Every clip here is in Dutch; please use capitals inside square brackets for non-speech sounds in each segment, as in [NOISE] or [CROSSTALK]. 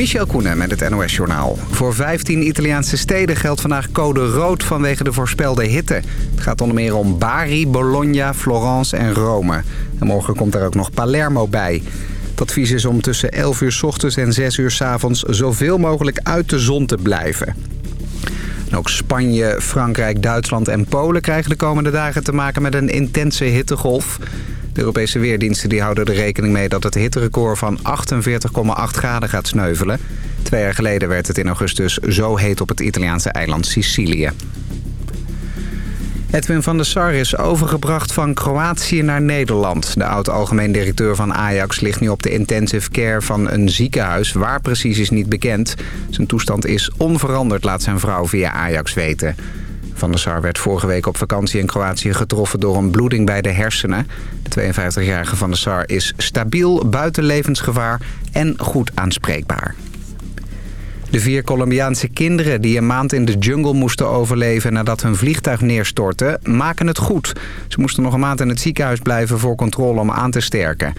Michel Koenen met het NOS-journaal. Voor 15 Italiaanse steden geldt vandaag code rood vanwege de voorspelde hitte. Het gaat onder meer om Bari, Bologna, Florence en Rome. En morgen komt er ook nog Palermo bij. Het advies is om tussen 11 uur s ochtends en 6 uur s avonds zoveel mogelijk uit de zon te blijven. ook Spanje, Frankrijk, Duitsland en Polen krijgen de komende dagen te maken met een intense hittegolf. De Europese weerdiensten die houden er rekening mee dat het hitterecord van 48,8 graden gaat sneuvelen. Twee jaar geleden werd het in augustus zo heet op het Italiaanse eiland Sicilië. Edwin van der Sar is overgebracht van Kroatië naar Nederland. De oud-algemeen directeur van Ajax ligt nu op de intensive care van een ziekenhuis. Waar precies is niet bekend. Zijn toestand is onveranderd, laat zijn vrouw via Ajax weten. Van der Sar werd vorige week op vakantie in Kroatië getroffen door een bloeding bij de hersenen. De 52-jarige Van der Sar is stabiel, buiten levensgevaar en goed aanspreekbaar. De vier Colombiaanse kinderen die een maand in de jungle moesten overleven nadat hun vliegtuig neerstortte, maken het goed. Ze moesten nog een maand in het ziekenhuis blijven voor controle om aan te sterken.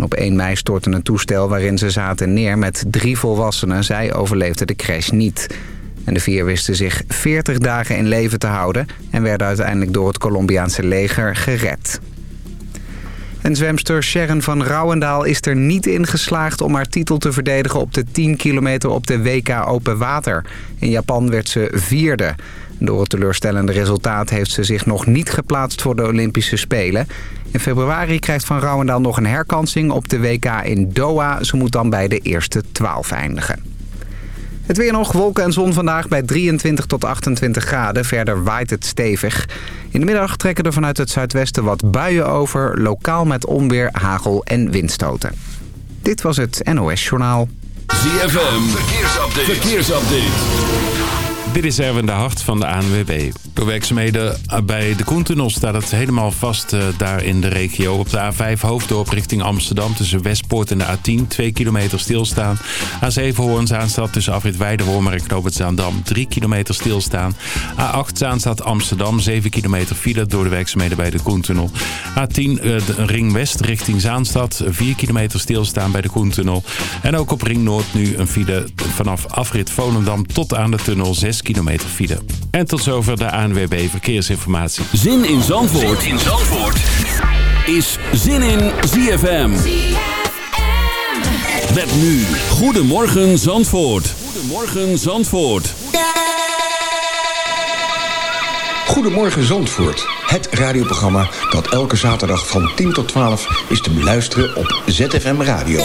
op 1 mei stortte een toestel waarin ze zaten neer met drie volwassenen. Zij overleefden de crash niet. En de vier wisten zich 40 dagen in leven te houden... en werden uiteindelijk door het Colombiaanse leger gered. En zwemster Sharon van Rouwendaal is er niet in geslaagd om haar titel te verdedigen op de 10 kilometer op de WK Open Water. In Japan werd ze vierde. Door het teleurstellende resultaat heeft ze zich nog niet geplaatst voor de Olympische Spelen. In februari krijgt Van Rouwendaal nog een herkansing op de WK in Doha. Ze moet dan bij de eerste 12 eindigen. Het weer nog, wolken en zon vandaag bij 23 tot 28 graden. Verder waait het stevig. In de middag trekken er vanuit het zuidwesten wat buien over. Lokaal met onweer, hagel en windstoten. Dit was het NOS Journaal. ZFM, verkeersupdate. verkeersupdate. Dit is Erwin de Hart van de ANWB. Door werkzaamheden bij de Koentunnel staat het helemaal vast uh, daar in de regio. Op de A5 Hoofddorp richting Amsterdam tussen Westpoort en de A10. 2 kilometer stilstaan. A7 Hoorn Zaanstad tussen Afrit Weidewormer en Knoop Zaandam. 3 kilometer stilstaan. A8 Zaanstad Amsterdam. 7 kilometer file door de werkzaamheden bij de Koentunnel. A10 uh, de Ring West richting Zaanstad. 4 kilometer stilstaan bij de Koentunnel. En ook op Ring Noord nu een file vanaf Afrit Volendam tot aan de tunnel 6 kilometer file. En tot zover de ANWB Verkeersinformatie. Zin in Zandvoort, zin in Zandvoort. is Zin in ZFM. Met nu, Goedemorgen Zandvoort. Goedemorgen Zandvoort. Goedemorgen Zandvoort. Het radioprogramma dat elke zaterdag van 10 tot 12 is te beluisteren op ZFM Radio.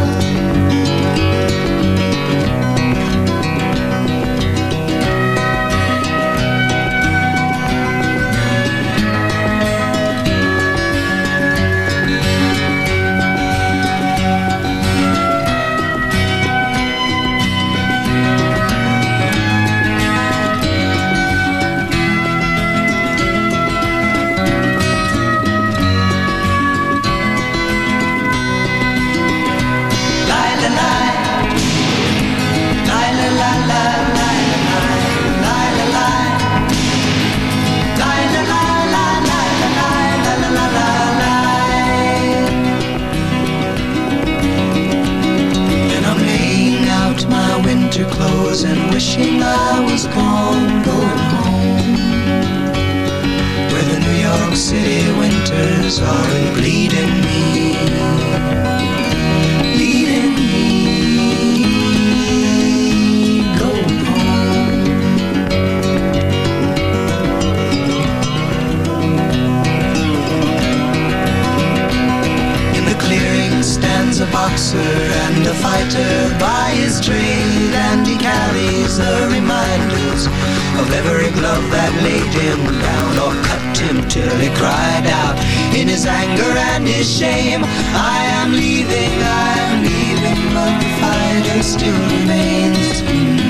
and wishing I was gone, going home. Where the New York City winters are bleeding me. Carries the reminders of every glove that laid him down or cut him till he cried out in his anger and his shame. I am leaving, I am leaving, but the fighter still remains.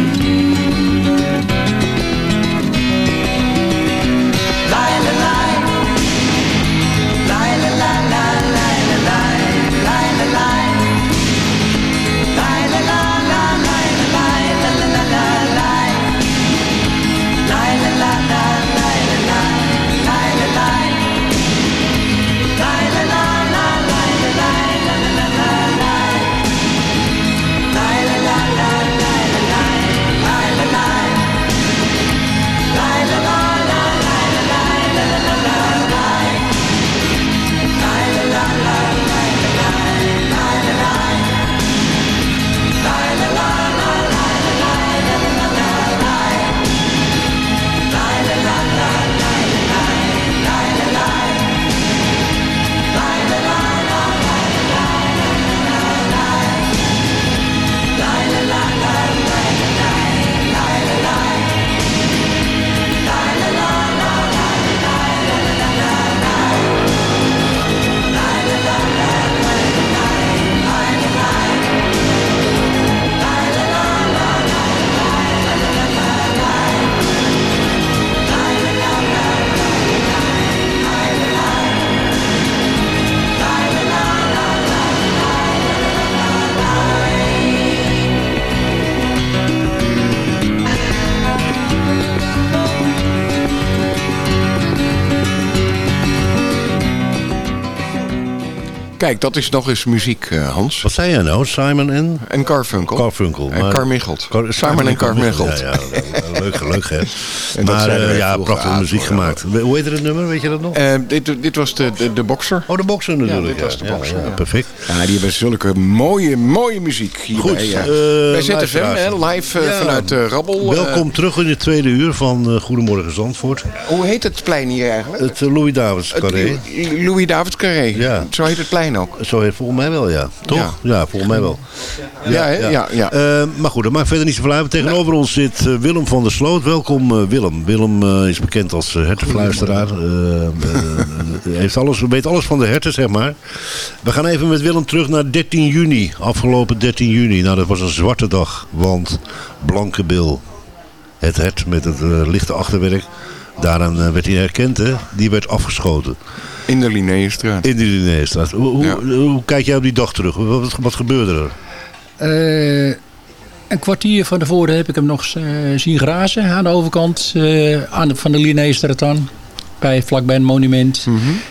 Kijk, dat is nog eens muziek, eh, Hans. Wat zei jij nou? Simon en En Carfunkel. Carfunkel. En Carmichelt. Car- Simon en Carmichelt. Ja, ja, leuk, leuk hè. [LAUGHS] En maar eh, ja, prachtige muziek gemaakt. Hoe heet het nummer? Weet je dat nog? Eh, dit, dit was de, de, de bokser. Oh, de bokser natuurlijk. dit was de ja. Ja, ja, ja. Perfect. Ja, die hebben zulke mooie, mooie muziek hier Goed, bij, ZFM, live Ja. vanuit Rabbel. Welkom terug in het tweede uur van Goedemorgen Zandvoort. Hoe heet het plein hier eigenlijk? Het eh, Louis Davids Het Carré. Lou- Louis David Carré. Ja. Zo heet het plein ook. Zo volgens mij wel, ja. Toch? Ja, Ja. volgens mij wel. Ja, hè? ja, ja. Eh, maar goed, dat maakt verder niet zoveel uit. Tegenover ons zit eh, Willem van der Sloot. Welkom eh, Willem. Willem is bekend als hertenfluisteraar. Heeft alles, weet alles van de herten, zeg maar. We gaan even met Willem terug naar 13 juni. Afgelopen 13 juni. Nou, dat was een zwarte dag. Want Blanke Bil, het hert met het lichte achterwerk... Daaraan eh, werd hij herkend, hè? Die werd afgeschoten. In de Linnaeusstraat. In de Linnaeusstraat. Hoe, hoe, Ja. hoe kijk jij op die dag terug? Wat, wat, gebeurde er? Eh, een kwartier van tevoren heb ik hem nog eh, zien grazen aan de overkant eh, aan de, van de Linnéestraat dan. Bij, vlakbij een monument.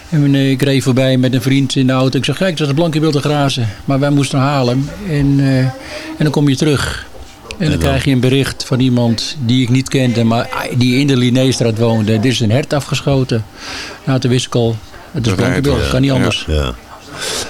En eh, ik reed voorbij met een vriend in de auto. Ik zeg, kijk, dat is een blanke wilde grazen. Maar wij moesten Haarlem. En, eh, en dan kom je terug. En dan krijg je een bericht van iemand die ik niet kende, maar die in de Linnéestraat woonde. Er is een hert afgeschoten. Nou, toen wist ik al, het is Dat blanke rijdt beeld, wel, kan niet anders. Ja.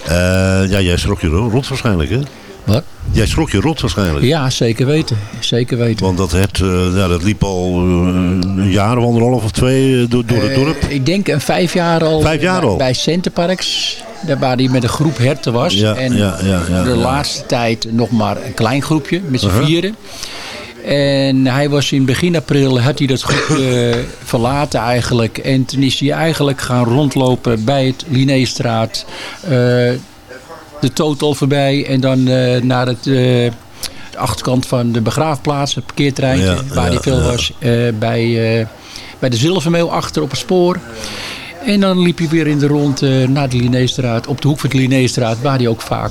Eh, ja, jij schrok je ro- rot waarschijnlijk, hè? Wat? Jij schrok je rot waarschijnlijk. Ja, zeker weten. Zeker weten. Want dat, het, eh, ja, dat liep al eh, een jaar of anderhalf of twee door, door het dorp. ik denk een vijf jaar al. Vijf jaar bij, al? Bij Centerparks. Daar waar hij met een groep herten was. Ja, en ja, ja, ja, de laatste tijd nog maar een klein groepje met z'n Uh-huh. vieren. En hij was in begin april, had hij dat groepje [COUGHS] verlaten eigenlijk. En toen is hij eigenlijk gaan rondlopen bij het Linnéestraat. eh, de Total voorbij en dan eh, naar het, eh, de achterkant van de begraafplaats, het parkeerterreintje, Ja, waar ja, hij veel ja. was. eh, bij, eh, bij de Zilvermeel achter op het spoor. En dan liep hij weer in de rond eh, naar de Linnéestraat, op de hoek van de Linnéestraat, waar hij ook vaak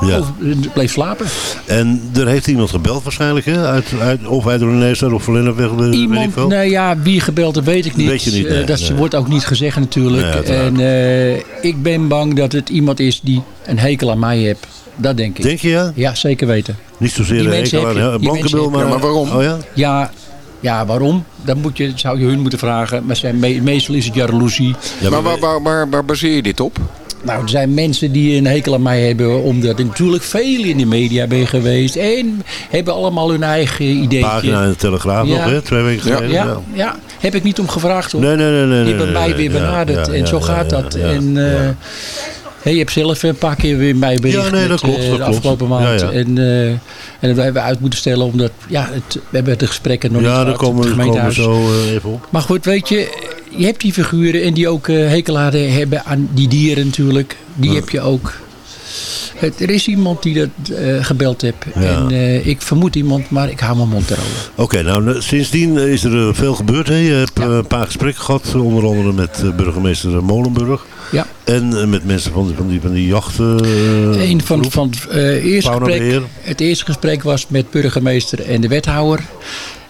Ja. over- bleef slapen. En er heeft iemand gebeld waarschijnlijk, hè? Uit, uit, of uit de Renéestraat of Verlinnenweg, weet ik Iemand, veel. nou ja, wie gebeld, dat weet ik niet. Weet je niet, Eh, dat nee. wordt ook niet gezegd natuurlijk. Nee, en eh, ik ben bang dat het iemand is die een hekel aan mij heeft. dat denk ik. Denk je ja? Ja, zeker weten. Niet zozeer een mensen hekel aan maar... Ja, maar waarom? Oh ja? Ja, ja waarom? Dat moet je, zou je hun moeten vragen. Maar zijn, me- meestal is het jaloezie. Ja, maar waar, waar, waar, waar baseer je dit op? Nou, er zijn mensen die een hekel aan mij hebben. Omdat ik natuurlijk veel in de media ben geweest. En hebben allemaal hun eigen ideeën. Pagina in de Telegraaf Ja. nog, hè? Twee weken Ja. geleden. Ja, ja, heb ik niet om gevraagd hoor. Nee, nee, nee. nee die hebben nee, mij nee, weer ja, benaderd. ja, en ja, zo ja, gaat ja, dat. ja, en ja. Eh, hey, je hebt zelf een paar keer weer mij bericht Ja, nee, dat met, klopt, eh, dat de klopt. afgelopen maand. Ja, ja. En, eh, en dat hebben we uit moeten stellen omdat ja, het, we hebben de gesprekken nog Ja, niet gehad het daar komen we zo eh, even op. Maar goed, weet je, je hebt die figuren en die ook eh hekelaren hebben aan die dieren natuurlijk. Die heb je ook. Het- Er is iemand die dat eh, gebeld heeft. Ja. En eh, ik vermoed iemand, maar ik hou mijn mond erover. Oké, nou eh, sindsdien is er veel gebeurd. Hè? Je hebt Ja. een paar gesprekken gehad, onder andere met burgemeester Molenburg. Ja. En met mensen van, die- van die, van die jacht. eh, Een van, van eh, eerste gesprek, het eerste gesprek was met burgemeester en de wethouder.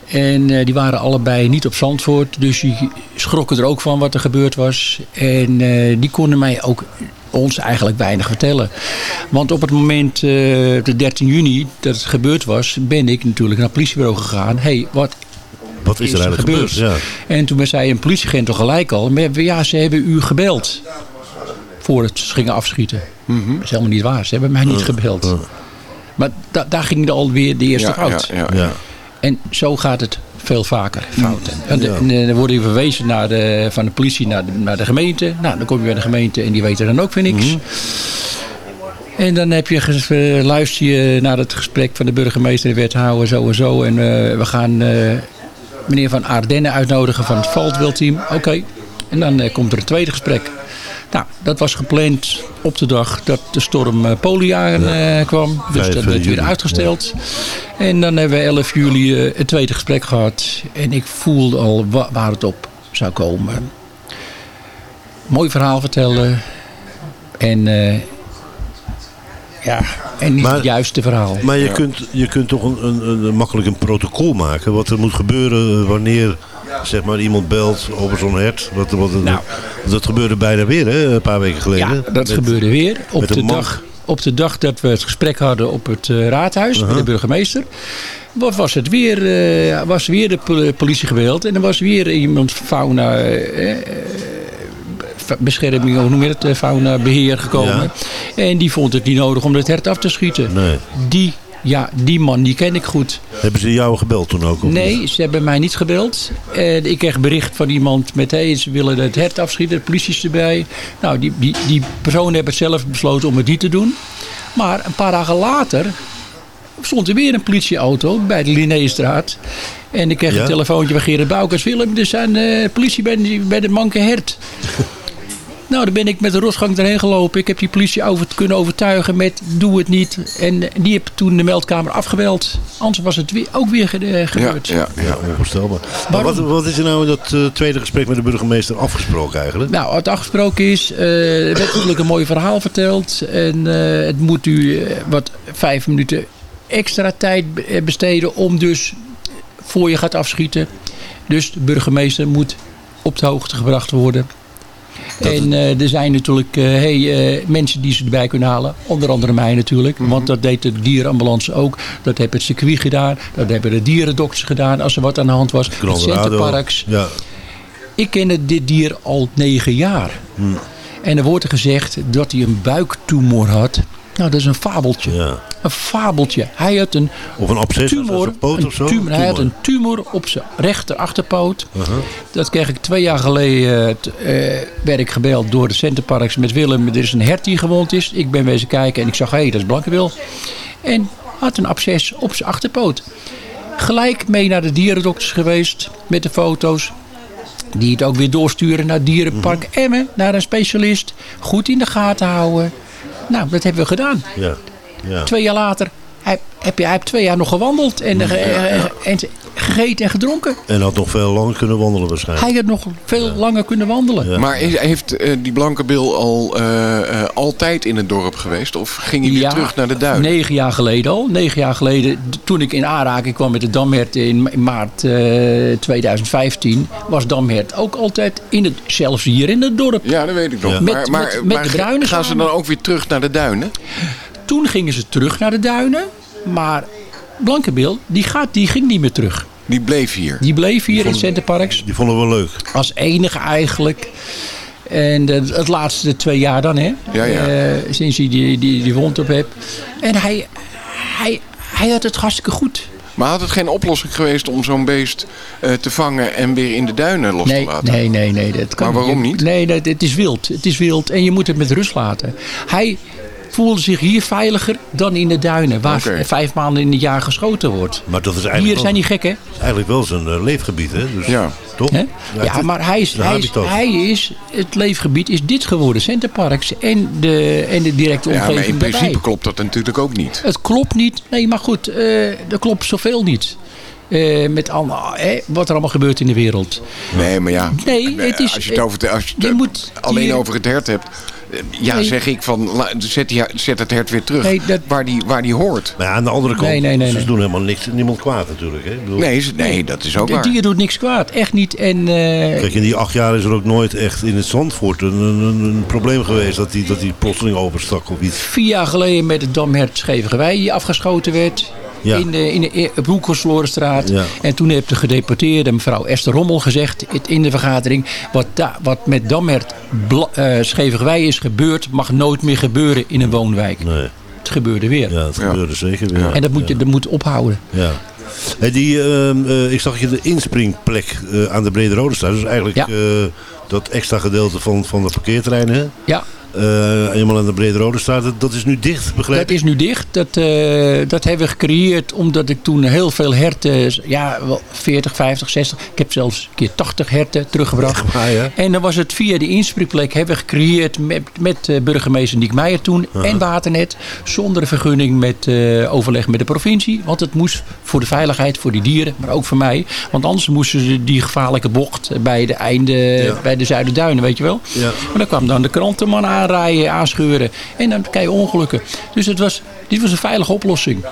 En die waren allebei niet op Zandvoort. Dus die schrokken er ook van wat er gebeurd was. En die konden mij ook ons eigenlijk weinig vertellen. Want op het moment, eh, de 13 juni, dat het gebeurd was... ben ik natuurlijk naar het politiebureau gegaan. hey, wat Wat is er eigenlijk gebeurd? Ja. en toen zei een politieagent toch gelijk al... maar ja, ze hebben u gebeld. Voordat ze gingen afschieten. Dat is helemaal niet waar. Ze hebben mij niet gebeld. Maar da- daar ging alweer de eerste Ja, fout. ja, ja. Ja. En zo gaat het veel vaker fout. En, de- Ja. en, eh, dan word je verwezen naar de, van de politie naar de, naar de gemeente. Nou, dan kom je bij de gemeente en die weten dan ook weer niks. Mhm. En dan heb je, eh, luister je naar het gesprek van de burgemeester en de wethouder zo en zo. En eh, we gaan meneer Van Ardenne uitnodigen van het Valdwilteam. Oké. En dan komt er een tweede gesprek. Nou, dat was gepland op de dag dat de storm eh, Poli aankwam. dus Vijf, dat eh, werd weer uitgesteld. En dan hebben we 11 juli eh, het tweede gesprek gehad. En ik voelde al wa- waar het op zou komen. Mooi verhaal vertellen. En, eh, ja, en niet Maar- het juiste verhaal. Maar je, kunt, je kunt toch een, een, een, makkelijk een protocol maken. Wat er moet gebeuren eh, wanneer zeg maar, iemand belt over zo'n hert. Wat, wat, Nou. dat gebeurde bijna weer hè, een paar weken geleden. Ja, dat Met- gebeurde weer. Op de, dag, op de dag dat we het gesprek hadden op het eh, raadhuis met de burgemeester. wa- Was het weer, eh, was weer de pol- politie geweld. En er was weer iemand fauna eh, bescherming, hoe noem je het, fauna beheer gekomen. En die vond het niet nodig om het hert af te schieten. Nee. Die, ja, die man, die ken ik goed. Hebben ze jou gebeld toen ook? Nee, ze hebben mij niet gebeld. En ik kreeg bericht van iemand met... Hey, ze willen het hert afschieten, de politie is erbij. Nou, die, die, die persoon hebben zelf besloten om het niet te doen. Maar een paar dagen later stond er weer een politieauto bij de Linnéestraat. En ik kreeg Ja? een telefoontje van Gerard Boukers. Willem, er zijn eh, politie bij, de- bij de Manke Hert. Nou, dan ben ik met de rotgang erheen gelopen. Ik heb die politie over, kunnen overtuigen met doe het niet. En die heb toen de meldkamer afgebeld. Anders was het weer, ook weer ge- eh, Ja, gebeurd. ja, ja. Ja, onvoorstelbaar. Maar wat, wat is er nou in dat eh, tweede gesprek met de burgemeester afgesproken eigenlijk? Nou, wat afgesproken is, eh, er werd natuurlijk een mooi verhaal verteld. En eh, het moet u eh, wat vijf minuten extra tijd be- eh, besteden om dus voor je gaat afschieten. Dus de burgemeester moet op de hoogte gebracht worden. En eh, er zijn natuurlijk hey, eh, mensen die ze erbij kunnen halen. Onder andere mij natuurlijk. Want dat deed de dierenambulance ook. Dat heeft het circuit gedaan. Dat hebben de dierendokters gedaan als er wat aan de hand was. Het Centerparks. Ja. Ik ken dit dier al negen jaar. Hmm. En er wordt er gezegd dat hij een buiktumor had. Nou, dat is een fabeltje. ja. Een fabeltje. Hij had een Of een absces aan tumor. zijn poot een of zo? tumor. Hij had een tumor op zijn rechter achterpoot. Uh-huh. Dat kreeg ik twee jaar geleden. eh, werd ik gebeld door de Centerparks met Willem. Er is een hert die gewond is. Ik ben wezen kijken en ik zag, hé, hey, dat is Blankenwil. En had een absces op zijn achterpoot. Gelijk mee naar de dierendokters geweest met de foto's. Die het ook weer doorsturen naar Dierenpark Mhm. Emmen. Naar een specialist. Goed in de gaten houden. Nou, dat hebben we gedaan. Ja. Ja. Twee jaar later hij, heb je, hij heeft twee jaar nog gewandeld. En, eh, eh, en gegeten en gedronken. En had nog veel langer kunnen wandelen waarschijnlijk. Hij had nog veel langer kunnen wandelen. Ja. Maar heeft eh, die blanke bil al eh, eh, altijd in het dorp geweest? Of ging hij weer terug naar de duin? Negen jaar geleden al. Negen jaar geleden, toen ik in aanraking kwam met de Damhert in, ma- in maart eh, 2015, was Damhert ook altijd in het, zelfs hier in het dorp. Ja, dat weet ik nog. Ja. Maar, Met- maar, met- met maar de bruinen gaan ze dan ook weer terug naar de duinen? toen gingen ze terug naar de duinen. Maar Blankenbil, die, gaat, die ging niet meer terug. Die bleef hier. Die bleef hier in Centerparks. Die vonden we leuk. Als enige eigenlijk. En de- het laatste twee jaar dan, hè? Ja, ja. Eh, sinds hij die, die, die wond op heeft. En hij, hij, hij had het hartstikke goed. Maar had het geen oplossing geweest om zo'n beest eh, te vangen en weer in de duinen los Nee, te laten? nee, nee, nee. Dat kan Maar waarom niet? Nee, nee, het is wild. Het is wild en je moet het met rust laten. Hij voelde zich hier veiliger dan in de duinen, waar vijf maanden in het jaar geschoten wordt. Maar dat is eigenlijk, Hier wel, zijn die gek, hè? is eigenlijk wel zijn eh, leefgebied, hè? Dus, Ja. Toch? Ja, maar hij is, hij, is, hij is, het leefgebied is dit geworden. Centerparks en de, en de directe Ja, omgeving maar in daarbij. principe klopt dat natuurlijk ook niet. Het klopt niet. Nee, maar goed, eh er klopt zoveel niet. Eh, met allemaal, hè, wat er allemaal gebeurt in de wereld. Nee, maar ja. Nee, het is- als je het, over het, als je het je moet alleen hier- over het hert hebt. Ja, Nee. zeg ik van zet, die, zet het hert weer terug Nee, dat- waar, die, waar die hoort. Maar ja, aan de andere kant, Nee, nee, nee, ze nee. doen helemaal niks, niemand kwaad natuurlijk. Hè? Ik bedoel, Nee, ze- nee dat is ook Het waar. dier doet niks kwaad. Echt niet. En eh, Kijk, in die acht jaar is er ook nooit echt in het Zandvoort een, een, een- een probleem geweest dat die, dat die plotseling overstak of iets. vier jaar geleden met het damhert Schevigewij die afgeschoten werd. Ja. In de, in de op Hoekelslorenstraat. Ja. En toen heeft de gedeporteerde mevrouw Esther Rommel gezegd in de vergadering. Wat, da, wat met damhert Bla- eh, Schevigewij is gebeurd mag nooit meer gebeuren in een woonwijk. Nee, Het gebeurde weer. ja, het Ja. gebeurde zeker weer. En dat moet je dat moet ophouden. Ja. Hey, die, ehm, eh, ik zag je de inspringplek eh, aan de Brede Rode staat. Dus eigenlijk Ja. eh, dat extra gedeelte van, van de parkeerterrein. Hè? Ja, Eh, eenmaal aan de Brede Rode staat. Dat, dat is nu dicht, begrijp dat is nu dicht. Dat, eh, dat hebben we gecreëerd omdat ik toen heel veel herten, ja, wel 40, 50, 60, ik heb zelfs een keer 80 herten teruggebracht. Ja. En dan was het via de inspringplek hebben we gecreëerd met, met eh, burgemeester Niek Meijer toen en Waternet. Zonder vergunning met overleg met de provincie. Want het moest voor de veiligheid, voor die dieren, maar ook voor mij. Want anders moesten ze die gevaarlijke bocht bij de einde, Ja. bij de Zuiderduinen, weet je wel. Ja. Maar dan kwam dan de krantenman aanrijden, aanscheuren. En dan krijg je ongelukken. Dus het was, dit was een veilige oplossing.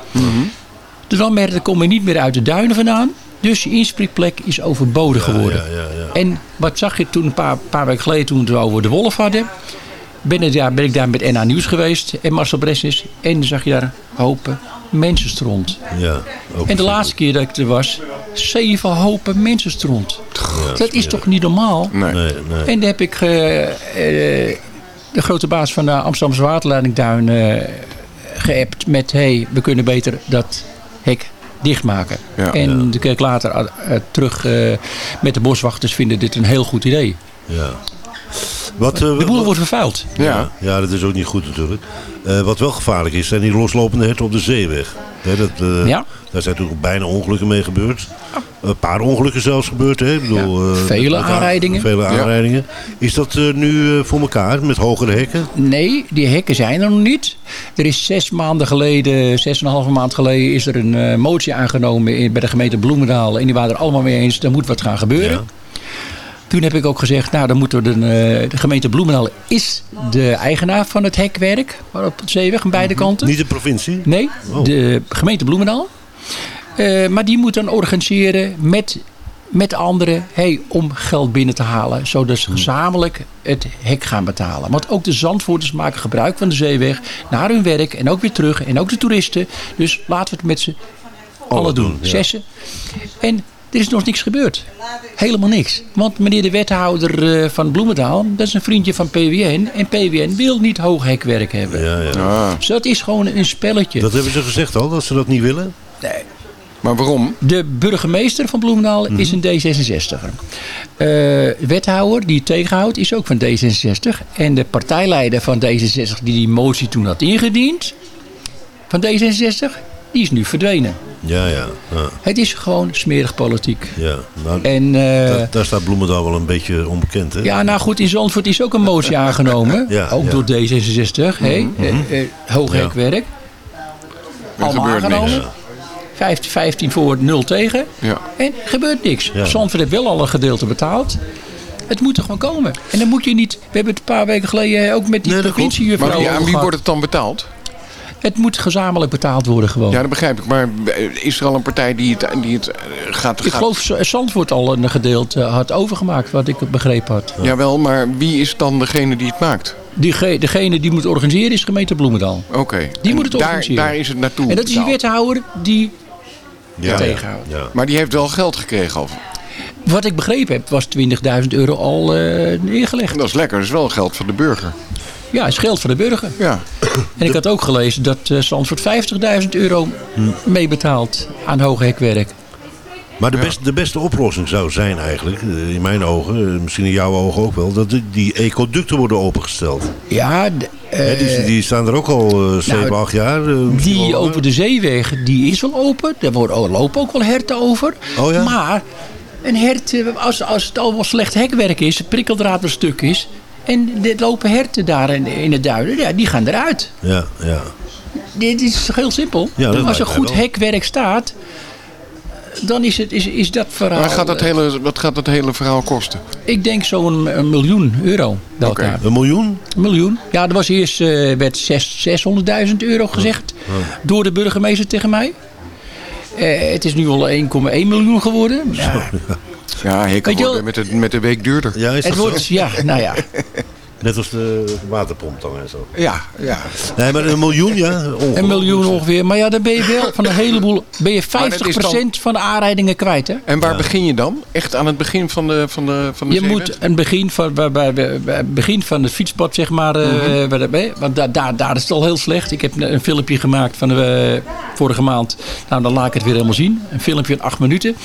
De damherten komen niet meer uit de duinen vandaan. Dus je inspringplek is overbodig geworden. Ja, ja, ja. En wat zag je toen een paar, paar weken geleden toen we het over de wolf hadden? Ben, ik daar, ben ik daar met NA Nieuws geweest en Marcel Bressis. En dan zag je daar hopen mensenstront. ja En de laatste keer dat ik er was, zeven hopen mensenstront. dat is toch niet normaal? Nee. Nee, nee. En dan heb ik eh, eh, de grote baas van de Amsterdamse waterleidingduin eh geappt met... hey, we kunnen beter dat hek dichtmaken. Ja. en de keer later eh, terug eh, met de boswachters vinden dit een heel goed idee. Ja. Wat, eh, De boel wordt vervuild. Ja. ja, dat is ook niet goed natuurlijk. Eh, wat wel gevaarlijk is, zijn die loslopende herten op de zeeweg. Hè, dat, eh, Ja. Daar zijn natuurlijk bijna ongelukken mee gebeurd. Een paar ongelukken zelfs gebeurd. Hè? Ik bedoel, Ja, eh, vele aanrijdingen. Vele aanrijdingen. Is dat eh, nu eh, voor elkaar met hogere hekken? Nee, die hekken zijn er nog niet. Er is zes maanden geleden, zes en een halve maand geleden... is er een eh, motie aangenomen in, bij de gemeente Bloemendaal. En die waren er allemaal mee eens, er moet wat gaan gebeuren. Ja. Toen heb ik ook gezegd, nou dan moeten we de, eh, de gemeente Bloemendaal is de eigenaar van het hekwerk. Op het zeeweg aan beide kanten. Niet de provincie? Nee, Oh. de gemeente Bloemendaal. Eh, maar die moet dan organiseren met, met anderen hey, om geld binnen te halen. Zodat ze gezamenlijk het hek gaan betalen. Want ook de zandvoerders maken gebruik van de zeeweg naar hun werk en ook weer terug. En ook de toeristen. Dus laten we het met z'n allen doen. doen, ja. Zessen. En er is nog niks gebeurd. Helemaal niks. Want meneer de wethouder eh, van Bloemendaal, dat is een vriendje van PWN. En PWN wil niet hoog hekwerk hebben. Ja, ja. Ah, Dus dat is gewoon een spelletje. Dat hebben ze gezegd al, dat ze dat niet willen? maar waarom? De burgemeester van Bloemendaal is een D66er. Eh, wethouder die het tegenhoudt is ook van D66. En de partijleider van D66 die die motie toen had ingediend... van D66, die is nu verdwenen. Ja, ja. ja, Het is gewoon smerig politiek. ja. Nou, En eh, daar, daar staat Bloemendaal wel een beetje onbekend, hè? ja, nou goed, in Zandvoort is ook een motie [LAUGHS] aangenomen. Ja, ook ja. door D66. hè? Eh, eh, hoog Ja. hekwerk. Allemaal gebeurt aangenomen. niks. 15, 15 voor, 0 tegen. Ja. En gebeurt niks. Ja. Zandvoort heeft wel al een gedeelte betaald. Het moet er gewoon komen. En dan moet je niet... We hebben het een paar weken geleden ook met die Nee, provincie Maar wie, aan wie wordt het dan betaald? Het moet gezamenlijk betaald worden gewoon. Ja, dat begrijp ik. Maar is er al een partij die het, die het eh, gaat... ik gaat... geloof Z- Zandvoort al een gedeelte had overgemaakt, wat ik begrepen had. Jawel, maar wie is dan degene die het maakt? Die, degene die moet organiseren is gemeente Bloemendaal. Oké. Die En moet het daar, organiseren. daar is het naartoe. En dat is die wethouder die Ja, tegenhoudt. Ja. Maar die heeft wel geld gekregen al. Wat ik begrepen heb, was 20.000 euro al eh, neergelegd. Dat is lekker. Dat is wel geld van de burger. Ja, is geld voor de burger. Ja. En ik had ook gelezen dat eh Zandvoort 50.000 euro meebetaalt aan hooghekwerk. Maar de, best, de beste oplossing zou zijn eigenlijk, eh, in mijn ogen, eh, misschien in jouw ogen ook wel, dat die, ecoducten worden opengesteld. Ja, die, die staan er ook al uh, 7, 8 jaar. eh, misschien die wel over de zeeweg, die is wel open. Daar worden, lopen ook wel herten over. Oh ja? Maar een hert, als, als het al wel slecht hekwerk is, het prikkeldraad een stuk is... en er lopen herten daar in, in het duinen, ja, die gaan eruit. Ja, ja. Dit is heel simpel. Ja, dat als er goed hekwerk staat, dan is, het, is, is dat verhaal... Maar gaat dat eh, hele, wat gaat dat hele verhaal kosten? Ik denk zo'n een miljoen euro Oké. elkaar. Een miljoen? Een miljoen. Ja, er was eerst eh, werd zes- 600.000 euro gezegd door de burgemeester tegen mij. Eh, het is nu al 1,1 miljoen geworden. [LAUGHS] Ja, Ja, worden met de, met de week duurder. Ja, is het dat wordt, zo? ja, nou ja. [LAUGHS] Net als de waterpomp dan en zo. Ja, ja. Nee, maar een miljoen, ja. Een miljoen ongeveer. Maar ja, dan ben je wel van een heleboel... ben je 50% [LAUGHS] Maar dat is dan- van de aanrijdingen kwijt, hè? En waar begin je dan? Echt aan het begin van de, van de, van de Je moet een begin van, bij, bij, het begin van het fietspad, zeg maar. eh, Mhm. bij- want daar, daar, daar is het al heel slecht. Ik heb een, filmpje gemaakt van de eh, vorige maand. Nou, dan laat ik het weer helemaal zien. Een filmpje van acht minuten.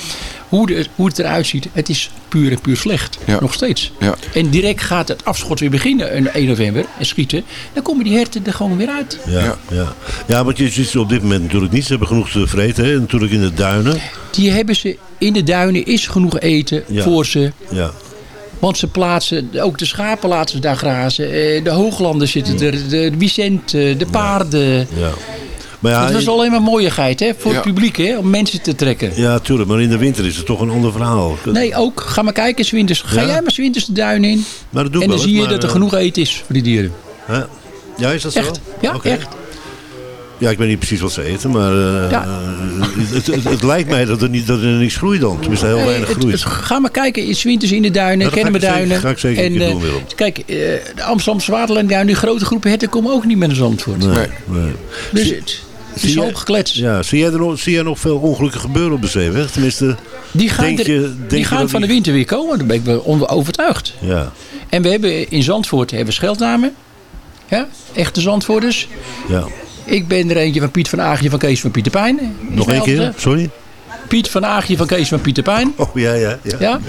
Hoe, de, hoe het eruit ziet. Het is puur en puur slecht. Ja. Nog steeds. Ja. En direct gaat het afschot weer beginnen. in 1 november. En schieten. Dan komen die herten er gewoon weer uit. Ja, ja. Ja. want je ziet ze op dit moment natuurlijk niet. Ze hebben genoeg te vreten, hè. natuurlijk in de duinen. Die hebben ze in de duinen. Is genoeg eten Ja. voor ze. Ja. Want ze plaatsen, ook de schapen laten ze daar grazen. Eh, De hooglanden zitten er, de Vicente, de paarden. ja. Maar ja, het was alleen maar mooiigheid hè, voor Ja. het publiek, hè, om mensen te trekken. ja, tuurlijk. Maar in de winter is het toch een ander verhaal. Nee, ook. Ga maar kijken, winters. Ga Ja? jij maar winters de duin in. Maar dat doe ik En dan wel zie je dat er eh, genoeg eten is voor die dieren. hè? Ja, is dat zo? Echt. Ja, Oké. echt. Ja, ik weet niet precies wat ze eten, maar eh, Ja. het, het, het lijkt mij dat er, niet, dat er niks groeit dan. Tenminste, heel weinig groeit. het- ga maar kijken, in winters in de duinen, Ja, dat ga ik Kennemerduinen. zeker- ga ik zeker een en, keer eh, doen, Willem. Kijk, eh, de Amsterdamse Waterlandduinen, die grote groepen herten komen ook niet met een zandvoort. nee, Nee. nee. Dus het, het is zie een je- hoop geklets. Ja, zie jij, er nog, zie jij nog veel ongelukken gebeuren op de zeeweg? Tenminste, Die gaan, denk er- je, denk die gaan van de winter weer komen, daar ben ik wel overtuigd. Ja, En we hebben in Zandvoort hebben we scheldnamen. Ja, echte Zandvoorters. ja. Ik ben er eentje van Piet van Aagje van Kees van Pieter Pijn. Is Nog één keer, sorry. Piet van Aagje van Kees van Pieter Pijn. Oh, ja, ja. ja. Ja?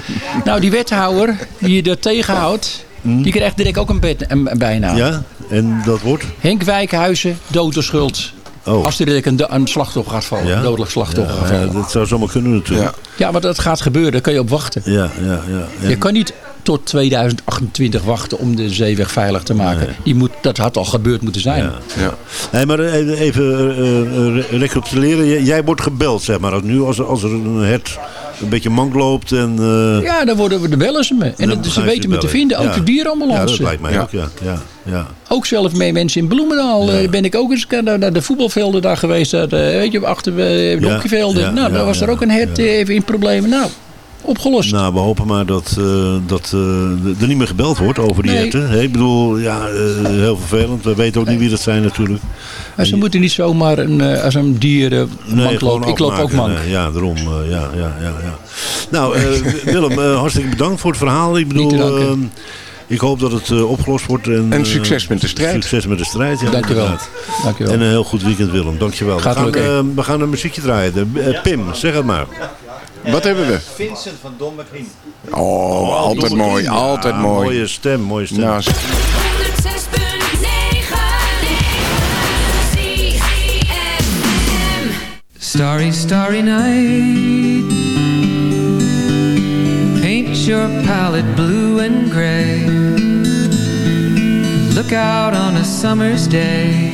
Nou, die wethouder die je dat tegenhoudt, die krijgt direct ook een, bed, een, een bijnaam. Ja, en dat wordt? Henk Wijkhuizen, dood door schuld. Oh. Als er direct een, een slachtoffer gaat vallen, Ja? een dodelijk slachtoffer gaat vallen. dat zou zomaar kunnen natuurlijk. Ja, maar dat gaat gebeuren, daar kan je op wachten. Ja, ja, ja. Je kan niet tot 2028 wachten om de zeeweg veilig te maken. Die moet, dat had al gebeurd moeten zijn. Ja. Ja. Nee, maar even, even eh, eh, recapituleren. Jij- Jij wordt gebeld, zeg maar. Nu als, er- als er een hert een beetje mank loopt en... eh, Ja, dan worden we de bellen ze me. En dan dat, ze weten me te vinden. Ook Ja. de Ja, dierenambulance. dat lijkt mij Ja. ook, ja. ja, ja. ook zelf mee mensen in Bloemendaal. ben ik ook eens naar, de voetbalvelden daar geweest. Daar, eh, weet je, achter de Ja, hockeyvelden. ja, nou, ja, daar was er ja, ook een hert ja. even in problemen. Nou, opgelost. Nou, we hopen maar dat, eh, dat eh, er niet meer gebeld wordt over die Nee. ik bedoel, ja, eh, heel vervelend. We weten ook niet wie dat zijn natuurlijk. maar ze moeten niet zomaar een, eh, als een dier mank gewoon lopen. Ik loop ook mank. Nee, ja, daarom. ja, ja, ja, ja. Nou, eh, [LAUGHS] Willem, hartstikke bedankt voor het verhaal. Ik bedoel, Niet te danken. ehm, ik hoop dat het eh, opgelost wordt. En, En succes met de strijd. Succes met de strijd, ja. Dankjewel. inderdaad. Dankjewel. En een heel goed weekend, Willem. Dankjewel. Gaat we, gaan, lukken. eh, we gaan een muziekje draaien. Pim, zeg het maar. Wat hebben we? Vincent van Dommergien. Oh, altijd mooi. Ja, Altijd mooi. Mooie stem, mooie stem. Nou, 106.9 Starry, starry night. Paint your palette blue and gray. Look out on a summer's day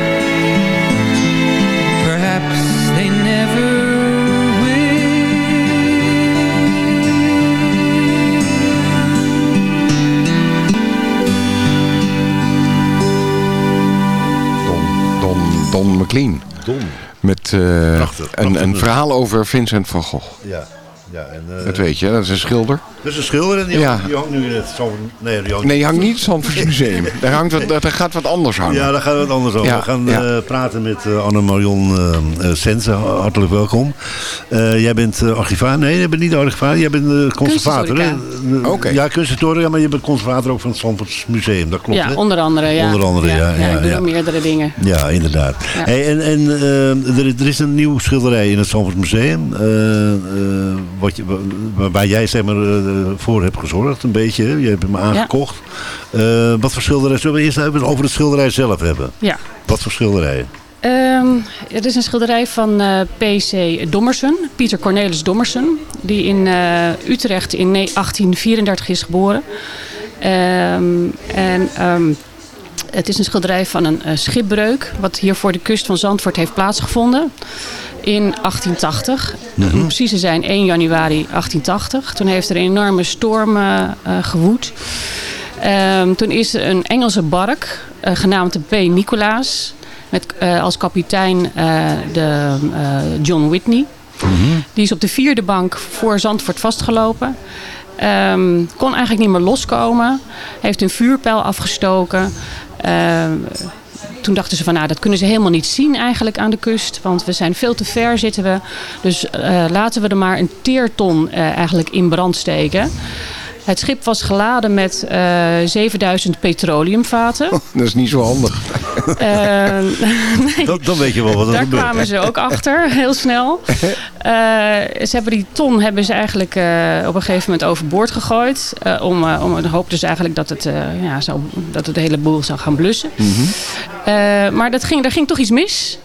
Don McLean. Don. Met uh, een, een verhaal over Vincent van Gogh. Ja. Ja, en, uh, dat weet je, dat is een schilder. Dat is een schilder en die, ja. hangt, die hangt nu in het Zandvoort... Nee, die hangt, nee, die hangt niet in het Zandvoort Museum. daar, hangt wat, daar gaat wat anders hangen. Ja, daar gaat wat anders over. Ja, We gaan ja. uh, praten met uh, Anne-Marion uh, Sense. Hartelijk welkom. jij bent archivaar. Nee, jij bent niet archivaar. Jij bent conservator. Oké. Okay. Ja, kunsthistorica, maar je bent conservator ook van het Zandvoort Museum. Dat klopt, Ja, hè? onder andere. Ja. Onder andere, ja. ja, ja, ik doe meerdere dingen. Ja, inderdaad. Ja. Hey, en en er, er is een nieuw schilderij in het Zandvoort Museum. wat je, waarbij jij zeg maar, voor hebt gezorgd, een beetje. Je hebt hem aangekocht. Ja. wat voor schilderij? Zullen we eerst even over het schilderij zelf hebben? Ja. Wat voor schilderijen? Um, het is een schilderij van uh, P.C. Dommersen, Pieter Cornelis Dommersen, die in uh, Utrecht in 1834 is geboren. Um, en um, het is een schilderij van een uh, schipbreuk, wat hier voor de kust van Zandvoort heeft plaatsgevonden in 1880. Mm-hmm. Om precies te zijn 1 januari 1880. Toen heeft er een enorme storm uh, gewoed. Um, toen is er een Engelse bark, uh, genaamd de P. Nicolaas, met uh, als kapitein de John Whitney. Mm-hmm. Die is op de vierde bank voor Zandvoort vastgelopen. Um, kon eigenlijk niet meer loskomen. Heeft een vuurpijl afgestoken. Uh, toen dachten ze van nou, dat kunnen ze helemaal niet zien eigenlijk aan de kust. Want we zijn veel te ver zitten we. Dus eh, laten we er maar een teerton eh, eigenlijk in brand steken. Het schip was geladen met eh 7000 petroleumvaten. [LAUGHS] Dat is niet zo handig. Eh, [LAUGHS] nee. Dan, dan weet je wel wat er Daar gebeurt. kwamen ze ook achter, heel snel. [LAUGHS] Eh, ze hebben die ton hebben ze eigenlijk eh, op een gegeven moment overboord gegooid. eh, om, om, dan hoopten ze eigenlijk dat het, eh, ja, zou, dat het de hele boel zou gaan blussen. Eh, maar dat ging, er ging toch iets mis.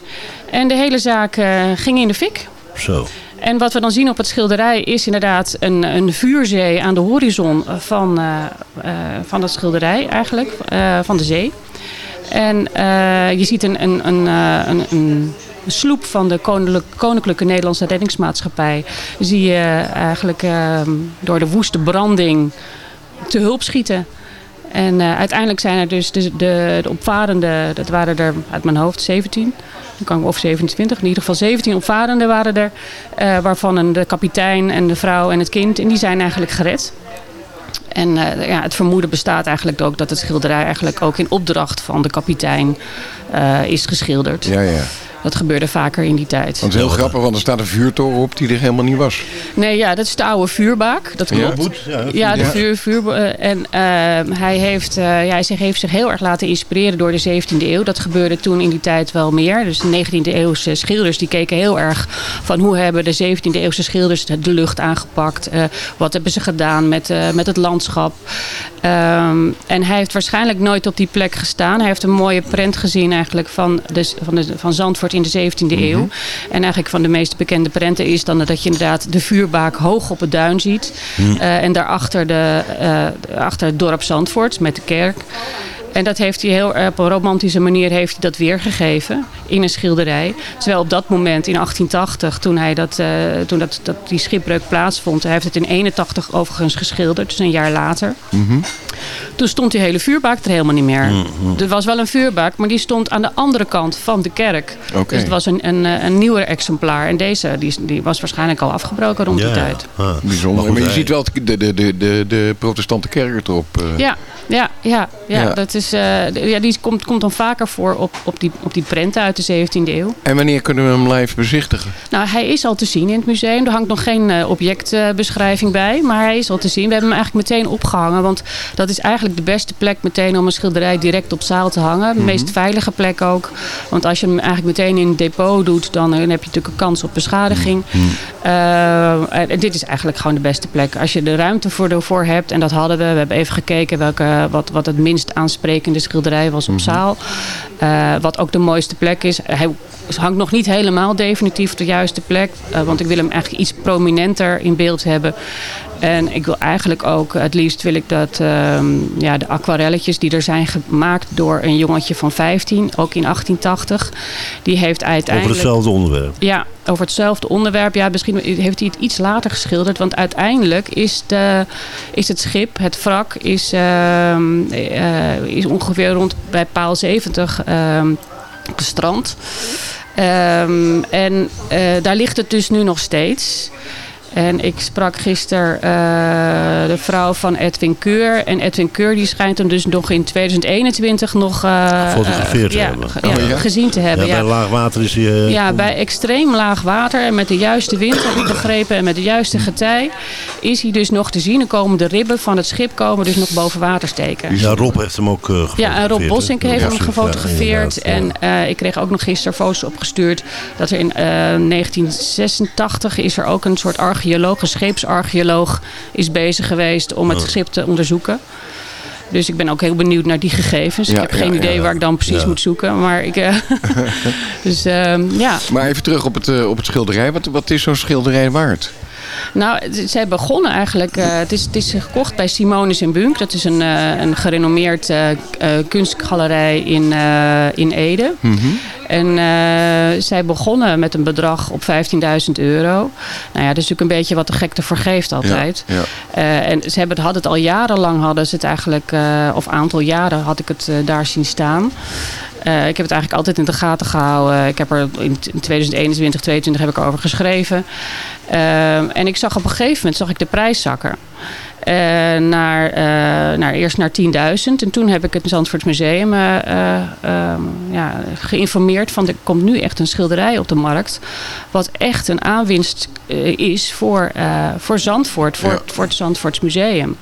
En de hele zaak eh, ging in de fik. Zo. En wat we dan zien op het schilderij is inderdaad een, een vuurzee aan de horizon van, eh, van dat schilderij eigenlijk, eh, van de zee. En je ziet een, een, een, een, sloep van de Koninklijke, Koninklijke Nederlandse Reddingsmaatschappij. Zie je eigenlijk eh, door de woeste branding te hulp schieten. En eh, uiteindelijk zijn er dus de, de, de opvarenden, dat waren er uit mijn hoofd 17. Dan kan of 27, in ieder geval 17 opvarenden waren er. eh, waarvan de kapitein en de vrouw en het kind. En die zijn eigenlijk gered. En eh, ja, het vermoeden bestaat eigenlijk ook dat het schilderij eigenlijk ook in opdracht van de kapitein is geschilderd. Ja, ja. Dat gebeurde vaker in die tijd. Want het is heel grappig, want er staat een vuurtoren op die er helemaal niet was. Nee, ja, dat is de oude vuurbaak. Dat Ja. klopt. Ja, Ja, de vuur, vuur, eh, en eh, hij, heeft, eh, ja, hij zich, heeft zich heel erg laten inspireren door de 17e eeuw. Dat gebeurde toen in die tijd wel meer. Dus de 19e eeuwse schilders die keken heel erg van hoe hebben de 17e eeuwse schilders de lucht aangepakt. Eh, wat hebben ze gedaan met, eh, met het landschap. Ehm, en hij heeft waarschijnlijk nooit op die plek gestaan. Hij heeft een mooie prent gezien eigenlijk van, de, van, de, van Zandvoort in de 17e eeuw. En eigenlijk van de meest bekende prenten is dan dat je inderdaad de vuurbaak hoog op het duin ziet. Eh, en daarachter de, eh, achter het dorp Zandvoort met de kerk. En dat heeft hij heel eh, op een romantische manier heeft hij dat weergegeven in een schilderij. Terwijl op dat moment in 1880, toen, hij dat, eh, toen dat, dat die schipbreuk plaatsvond, hij heeft het in 81 overigens geschilderd, dus een jaar later. Toen stond die hele vuurbaak er helemaal niet meer. Er was wel een vuurbaak, maar die stond aan de andere kant van de kerk. Oké. Dus het was een, een, eh, een nieuwer exemplaar. En deze die, die was waarschijnlijk al afgebroken rond die tijd. Ah. Bijzonder. Maar, goed, je hij- ziet wel de, de, de, de, de protestante kerk erop. eh. Ja, ja, ja, ja. Ja. Dat is, eh, ja die komt, komt dan vaker voor op, op, die, op die prenten uit de 17e eeuw. En wanneer kunnen we hem live bezichtigen? Nou, hij is al te zien in het museum. Er hangt nog geen eh, objectbeschrijving bij, maar hij is al te zien. We hebben hem eigenlijk meteen opgehangen, want dat is eigenlijk de beste plek meteen om een schilderij direct op zaal te hangen. De meest veilige plek ook. Want als je hem eigenlijk meteen in het depot doet, dan, eh, dan heb je natuurlijk een kans op beschadiging. Eh, en dit is eigenlijk gewoon de beste plek. Als je de ruimte voor ervoor hebt, en dat hadden we. We hebben even gekeken welke, wat, wat het minst aansprekende schilderij was op zaal. Eh, wat ook de mooiste plek is. Hij hangt nog niet helemaal definitief op de juiste plek. eh, want ik wil hem eigenlijk iets prominenter in beeld hebben. En ik wil eigenlijk ook, het liefst wil ik dat ehm, ja, de aquarelletjes die er zijn gemaakt door een jongetje van 15, ook in 1880. Die heeft Over uiteindelijk... hetzelfde onderwerp. Ja, over hetzelfde onderwerp. Ja, misschien heeft hij het iets later geschilderd. Want uiteindelijk is, de, is het schip, het wrak, is, ehm, eh, is ongeveer rond bij paal 70 ehm, gestrand. Ehm, en eh, daar ligt het dus nu nog steeds. En ik sprak gisteren eh, de vrouw van Edwin Keur. En Edwin Keur die schijnt hem dus nog in 2021 nog eh, Gefotografeerd te ja, hebben. ja, Oh, ja? gezien te Ja, hebben. bij laag water is hij... eh, Ja, bij extreem laag water en met de juiste wind heb ik begrepen en met de juiste getij is hij dus nog te zien. Dan komen de ribben van het schip komen dus nog boven water steken. Ja, Rob heeft hem ook eh Ja, en Rob gefotografeerd, Bossink heeft hem Ja, gefotografeerd. en ik kreeg ook nog gisteren foto's opgestuurd. Dat er in eh, 1986 is er ook een soort archeoloog, een scheepsarcheoloog, is bezig geweest om het schip te onderzoeken. Dus ik ben ook heel benieuwd naar die gegevens. Ja, ik heb ja, geen idee ja. waar ik dan precies moet zoeken. Maar ik. eh, [LAUGHS] [LAUGHS] dus ehm, ja. Maar even terug op het, eh, op het schilderij. Wat, wat is zo'n schilderij waard? Nou, het- zij begonnen eigenlijk. eh, het, is, het is gekocht bij Simonis in Bunk. Dat is een, eh, een gerenommeerd eh, kunstgalerij in, in Ede. En eh, zij begonnen met een bedrag op 15.000 euro. Nou ja, dat is natuurlijk een beetje wat de gekte vergeeft altijd. Ja, ja. En ze hebben, hadden het al jarenlang, hadden ze het eigenlijk, of aantal jaren had ik het daar zien staan. Eh, ik heb het eigenlijk altijd in de gaten gehouden. Ik heb er in 2021, 2022 heb ik erover geschreven. Eh, en ik zag op een gegeven moment zag ik de prijs zakken. Eh, naar, naar, eerst naar 10.000. En toen heb ik het Zandvoorts Museum eh, eh, ehm, ja, geïnformeerd van er komt nu echt een schilderij op de markt. Wat echt een aanwinst is voor, eh, voor Zandvoort, voor, voor het Zandvoorts Museum.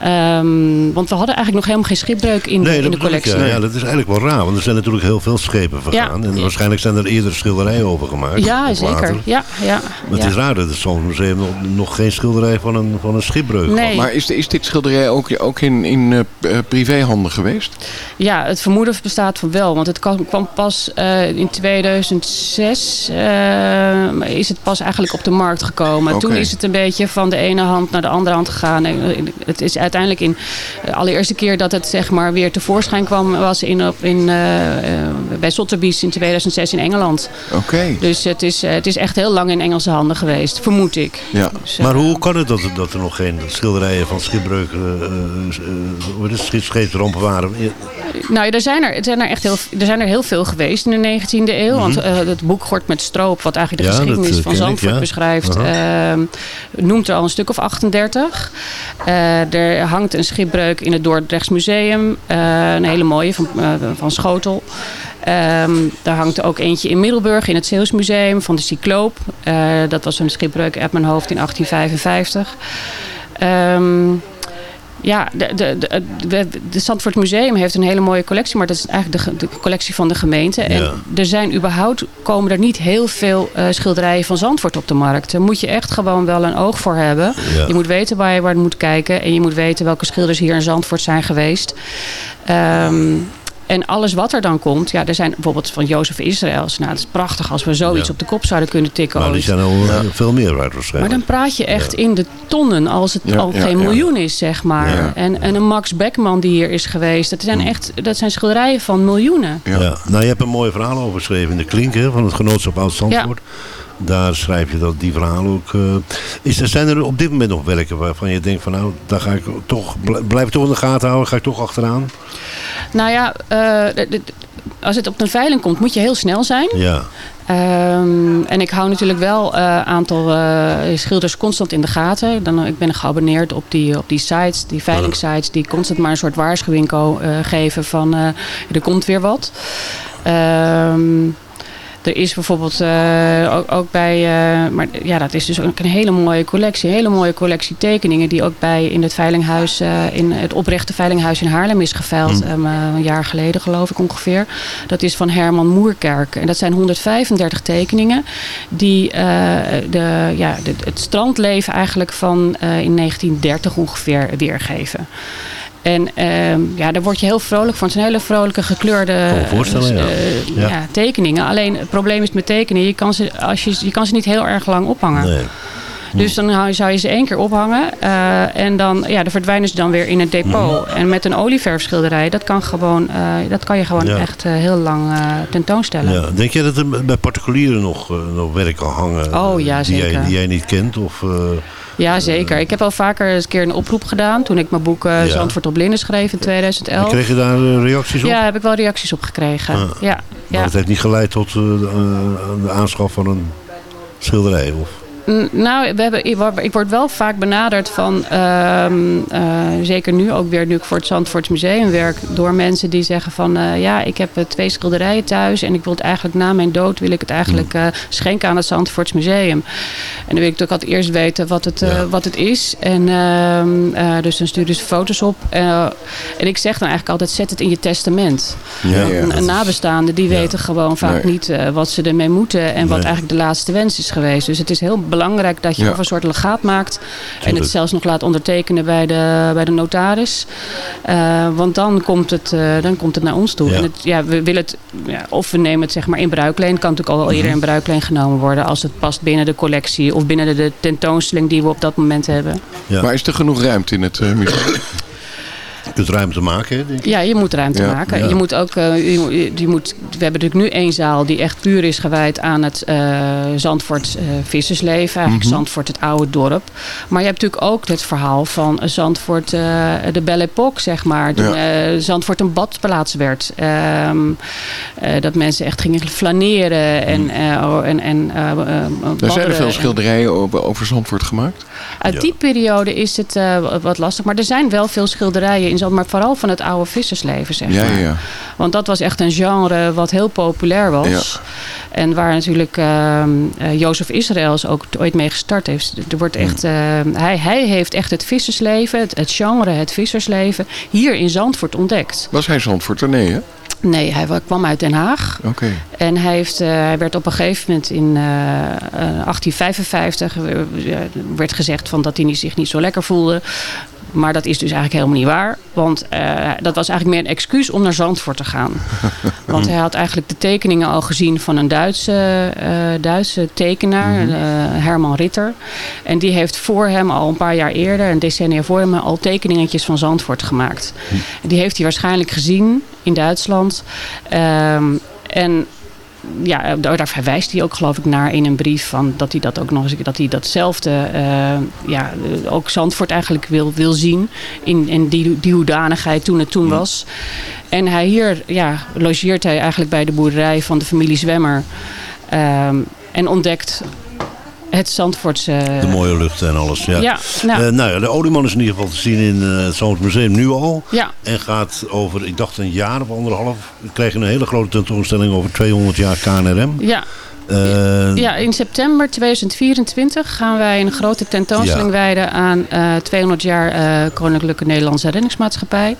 Ehm, want we hadden eigenlijk nog helemaal geen schipbreuk in, de, in de ik, collectie. ja. Ja, dat is eigenlijk wel raar, want er zijn natuurlijk heel veel schepen vergaan. Ja. En waarschijnlijk zijn er eerder schilderijen over gemaakt. Ja, zeker. Ja, ja, Maar ja. het is raar dat het zo'n museum nog, nog geen schilderij van een, van een schipbreuk Nee. had. Maar is, is dit schilderij ook, ook in, in eh, eh, privéhanden geweest? Ja, het vermoeden bestaat van wel. Want het kwam, kwam pas eh, in 2006 eh, is het pas eigenlijk op de markt gekomen. Toen is het een beetje van de ene hand naar de andere hand gegaan. En, eh, het is uiteindelijk in de allereerste keer dat het zeg maar weer tevoorschijn kwam... was in, op, in, eh, eh, bij Sotheby's in 2006 in Engeland. Oké. Dus het is, eh, het is echt heel lang in Engelse handen geweest, vermoed ik. Ja. Dus, eh, Maar hoe kan het dat, er- dat er nog geen schilderijen van schipbreuk, uh, scheepsrampen waren? Nou, er zijn er, er, zijn er echt heel, er zijn er heel veel geweest in de 19e eeuw. Want eh, het boek Gort met Stroop, wat eigenlijk de Mhm. Ja, geschiedenis eh, van ik, Zandvoort ja. beschrijft, Aha. ehm, noemt er al een stuk of 38. Eh, er hangt een schipbreuk in het Dordrechts Museum. eh, een hele mooie van, eh, van Schotel. Ehm daar hangt ook eentje in Middelburg in het Zeeuws Museum van de Cycloop. Dat was een schipbreuk uit mijn hoofd in 1855. Ehm ja, de, de, de, de, de Zandvoort Museum heeft een hele mooie collectie, maar dat is eigenlijk de, collectie van de gemeente. En er zijn überhaupt, komen er niet heel veel eh, schilderijen van Zandvoort op de markt. Daar moet je echt gewoon wel een oog voor hebben. Ja. Je moet weten waar je waar moet kijken en je moet weten welke schilders hier in Zandvoort zijn geweest. Ehm, en alles wat er dan komt, ja, er zijn bijvoorbeeld van Jozef Israëls. Nou, het is prachtig als we zoiets Ja. op de kop zouden kunnen tikken. Maar die zijn al uh, veel meer waard Maar waarschijnlijk. dan praat je echt in de tonnen als het Ja, al ja, geen ja. miljoen is, zeg maar. Ja. En, en een Max Beckman die hier is geweest. Dat zijn echt dat zijn schilderijen van miljoenen. Ja. Ja. Nou, je hebt een mooi verhaal over geschreven in de Klink hè, van het genootschap Oud Zandvoort. Daar schrijf je dat die verhalen ook. eh, is er, zijn er op dit moment nog werken waarvan je denkt van nou, daar ga ik toch, bl- blijf ik toch in de gaten houden, ga ik toch achteraan? Nou ja, eh, als het op een veiling komt, moet je heel snel zijn. Ja, Ehm, en ik hou natuurlijk wel een aantal eh, schilders constant in de gaten. Dan, ik ben geabonneerd op die, op die sites, die veilingsites, die constant maar een soort waarschuwing eh, geven van er komt weer wat. Ehm, er is bijvoorbeeld eh, ook, ook bij, eh, maar ja, dat is dus ook een hele mooie collectie, een hele mooie collectie tekeningen die ook bij in het veilinghuis, eh, in het oprechte veilinghuis in Haarlem is geveild, ehm, eh, een jaar geleden geloof ik ongeveer. Dat is van Herman Moerkerk en dat zijn 135 tekeningen die de, ja, de, het strandleven eigenlijk van in 1930 ongeveer weergeven. En ehm, ja, daar word je heel vrolijk van. Het zijn hele vrolijke gekleurde ja. eh, Ja. ja, tekeningen. Alleen het probleem is met tekenen, je kan ze, als je, je kan ze niet heel erg lang ophangen. nee. Dus dan zou je ze één keer ophangen eh, en dan, ja, dan verdwijnen ze dan weer in het depot. En met een olieverfschilderij, dat kan, gewoon, eh, dat kan je gewoon Ja. echt heel lang tentoonstellen. Ja. Denk jij dat er bij particulieren nog, nog werk kan hangen? Oh, ja, die, jij, die jij niet kent? Of, Ja, zeker. Ik heb al vaker eens een keer een oproep gedaan toen ik mijn boek Ja. Zandvoort op Linnen schreef in 2011. kreeg je daar eh, reacties op? Ja, heb ik wel reacties op gekregen. Ah. Ja, Maar ja. het heeft niet geleid tot eh, de, de aanschaf van een schilderij? Of? Nou, we hebben, ik word- wel vaak benaderd van, ehm, eh, zeker nu ook weer, nu ik voor het Zandvoorts Museum werk, door mensen die zeggen van, eh, ja, ik heb eh, twee schilderijen thuis en ik wil het eigenlijk na mijn dood, wil ik het eigenlijk Hmm. schenken aan het Zandvoorts Museum. En dan wil ik natuurlijk altijd eerst weten wat het, Ja. wat het is. En ehm, eh, dus dan sturen ze foto's op. En ik zeg dan eigenlijk altijd, zet het in je testament. Ja, ja. Een, een nabestaande, die weten gewoon vaak Nee. niet wat ze ermee moeten en wat eigenlijk de laatste wens is geweest. Dus het is heel belangrijk dat je Ja. of een soort legaat maakt en het zelfs nog laat ondertekenen bij de, bij de notaris. Eh, want dan komt, het, eh, dan komt het naar ons toe. Ja. En het, ja, we willen het, ja, of we nemen het zeg maar in bruikleen. kan natuurlijk al wel Mhm. eerder in bruikleen genomen worden als het past binnen de collectie of binnen de, de tentoonstelling die we op dat moment hebben. Ja. Maar is er genoeg ruimte in het eh, museum? Kunt ruimte maken, hè, denk ik. Ja, je moet ruimte Ja. maken. Ja. Je moet ook, eh, je, moet- je moet, we hebben natuurlijk nu één zaal die echt puur is gewijd aan het eh Zandvoort eh, vissersleven. Eigenlijk Mhm. Zandvoort, het oude dorp. Maar je hebt natuurlijk ook het verhaal van Zandvoort, eh, de Belle Époque, zeg maar. Toen Ja. eh, Zandvoort een badplaats werd. Ehm, eh, dat mensen echt gingen flaneren en, oh, en, en Er zijn er veel en- schilderijen over, over Zandvoort gemaakt. Uit die periode is het eh, wat lastig. Maar er zijn wel veel schilderijen in Zand. Maar vooral van het oude vissersleven, zeg Ja, maar. ja. Want dat was echt een genre wat heel populair was. En waar natuurlijk ehm eh, Jozef Israëls ook ooit mee gestart heeft. Er wordt echt, eh, hij, hij heeft echt het vissersleven, het, het genre, het vissersleven, hier in Zandvoort ontdekt. Was hij Zandvoort? Nee, hè? Nee, hij wa- kwam uit Den Haag. Oké. En hij, heeft, eh, hij werd op een gegeven moment in eh, eh, 1855 eh, werd gezegd van dat hij zich niet zo lekker voelde. Maar dat is dus eigenlijk helemaal niet waar. Want dat was eigenlijk meer een excuus om naar Zandvoort te gaan. [LAUGHS] Want hij had eigenlijk de tekeningen al gezien van een Duitse, Duitse tekenaar, Mhm. Herman Ritter. En die heeft voor hem al een paar jaar eerder, een decennia voor hem, al tekeningetjes van Zandvoort gemaakt. Die heeft hij waarschijnlijk gezien in Duitsland. Ehm, en ja, daar verwijst hij ook geloof ik naar in een brief van dat hij dat ook nog eens dat hij datzelfde eh, ja ook Zandvoort eigenlijk wil, wil zien in, in die, die hoedanigheid toen het toen was. En hij hier ja, logeert hij eigenlijk bij de boerderij van de familie Zwemmer ehm, en ontdekt het Zandvoortse De mooie lucht en alles, ja. Ja, nou. Eh, nou ja, de olieman is in ieder geval te zien in eh, het Zandvoort Museum nu al. Ja. En gaat over, ik dacht een jaar of anderhalf, we krijgen een hele grote tentoonstelling over 200 jaar KNRM. Ja. Eh, Ja, in september 2024 gaan wij een grote tentoonstelling Ja. wijden aan eh 200 jaar eh, Koninklijke Nederlandse Reddingsmaatschappij.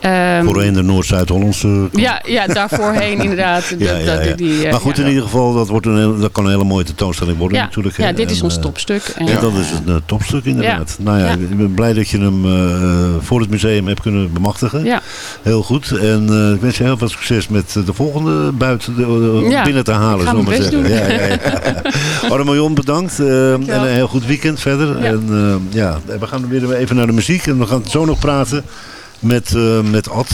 Ehm, Voorheen de Noord-Zuid-Hollandse ja, ja, daarvoorheen [LAUGHS] inderdaad. Ja, Dat- ja, dat- ja. die, eh, maar goed, in ieder geval, dat, wordt een, dat kan een hele mooie tentoonstelling worden Ja, natuurlijk. ja, dit is En, ons eh, topstuk. En, En dat eh, is een eh, topstuk inderdaad. Nou ja, ik ben blij dat je hem eh, voor het museum hebt kunnen bemachtigen. Ja. Heel goed. En eh, ik wens je heel veel succes met eh, de volgende buiten de, eh, Ja, binnen te halen. mijn maar zeggen. Doen. Ja, ja, ja. [LAUGHS] Armelion, bedankt. eh, en een heel goed weekend verder. Ja. En eh, ja, we gaan weer even naar de muziek. En we gaan zo nog praten met, eh, met Ad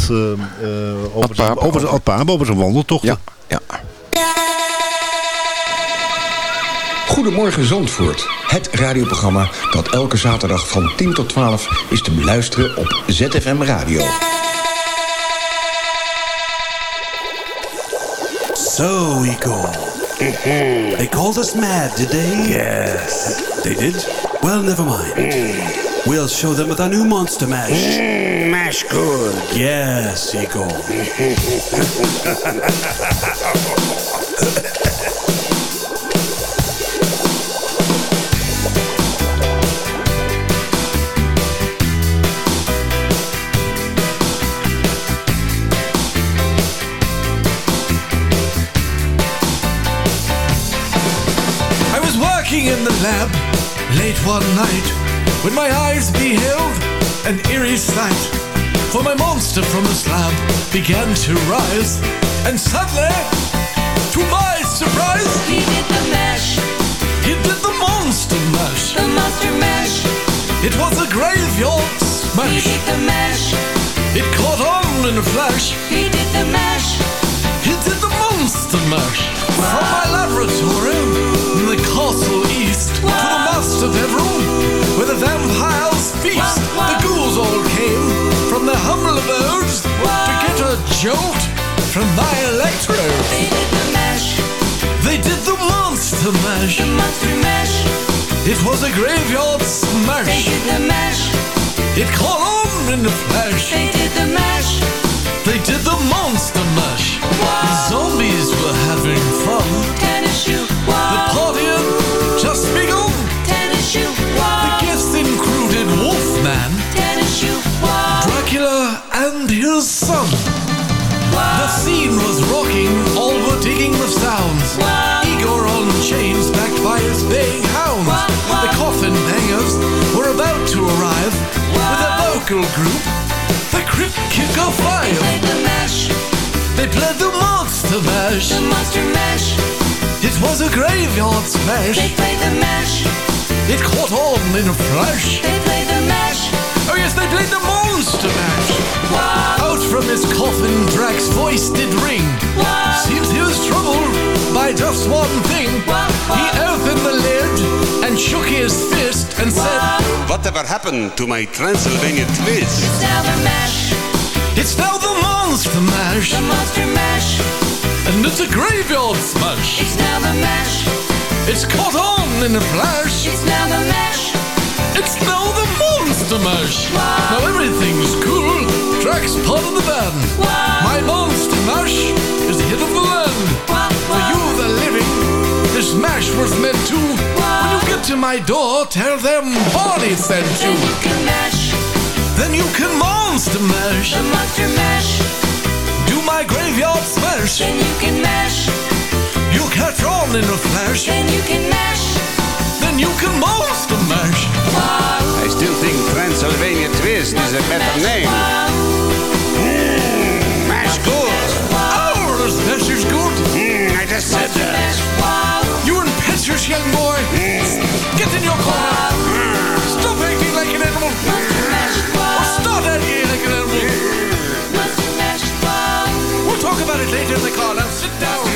over, zijn- over, zijn- Ad Paap, over zijn wandeltocht. Ja, ja. Goedemorgen Zandvoort. Het radioprogramma dat elke zaterdag van 10 tot 12 is te beluisteren op ZFM Radio. So, Igor. [LAUGHS] They called us mad, did they? Yes. They did? Well, never mind. Hmm. We'll show them with our new Monster Mash. Hmm, mash good. Yes, Igor. [LAUGHS] lab late one night when my eyes beheld an eerie sight. For my monster from the slab began to rise, and suddenly, to my surprise, He did the mash, he did the monster mash. the monster mash. It was a graveyard He did the mash, It caught on in a flash. he did the mash. He did the monster mash From my laboratory feast. The ghouls all came from their humble abodes To get a jolt from my electrode. They did the mash, They did the monster mash. The monster mash. It was a graveyard smash. They did the mash, It caught on in a flash. They did the mash. They did the monster mash. The zombies were having fun. Tennis shoe, The party vocal group, the Crypt Kicker Five. They played the mash, They played the Monster Mash. the monster mash. It was a graveyard smash. They played the mash, It caught on in a flash. they played the mash. Oh yes, they played the Monster Mash. Out from his coffin, Drax's voice did ring. Seems he was troubled by just one thing. He opened the lid and shook his fist and said, Whatever happened to my Transylvania twist? It's now the mash. It's now the monster mash. The monster mash. And it's a graveyard smash. It's now the mash. It's caught on in a flash. It's now the mash. It's now the monster mash. Now everything's cool. Drax part of the band. My monster mash is the hit of the land. For you, the living, this mash was meant to. When you get to my door, tell them Barney sent you. Then you can mash. Then you can monster mash. The monster mash. Do my graveyard smash. Then you can mash. You catch on in a flash. Then you can mash. Then you can monster mash. I still think Transylvania twist is a better name. Mm, mash good. Oh, this mash is good. Mm, I just said that. You impetuous young boy. Get in your corner. Stop acting like an animal. Or start acting like an animal. We'll talk about it later in the car. Now sit down.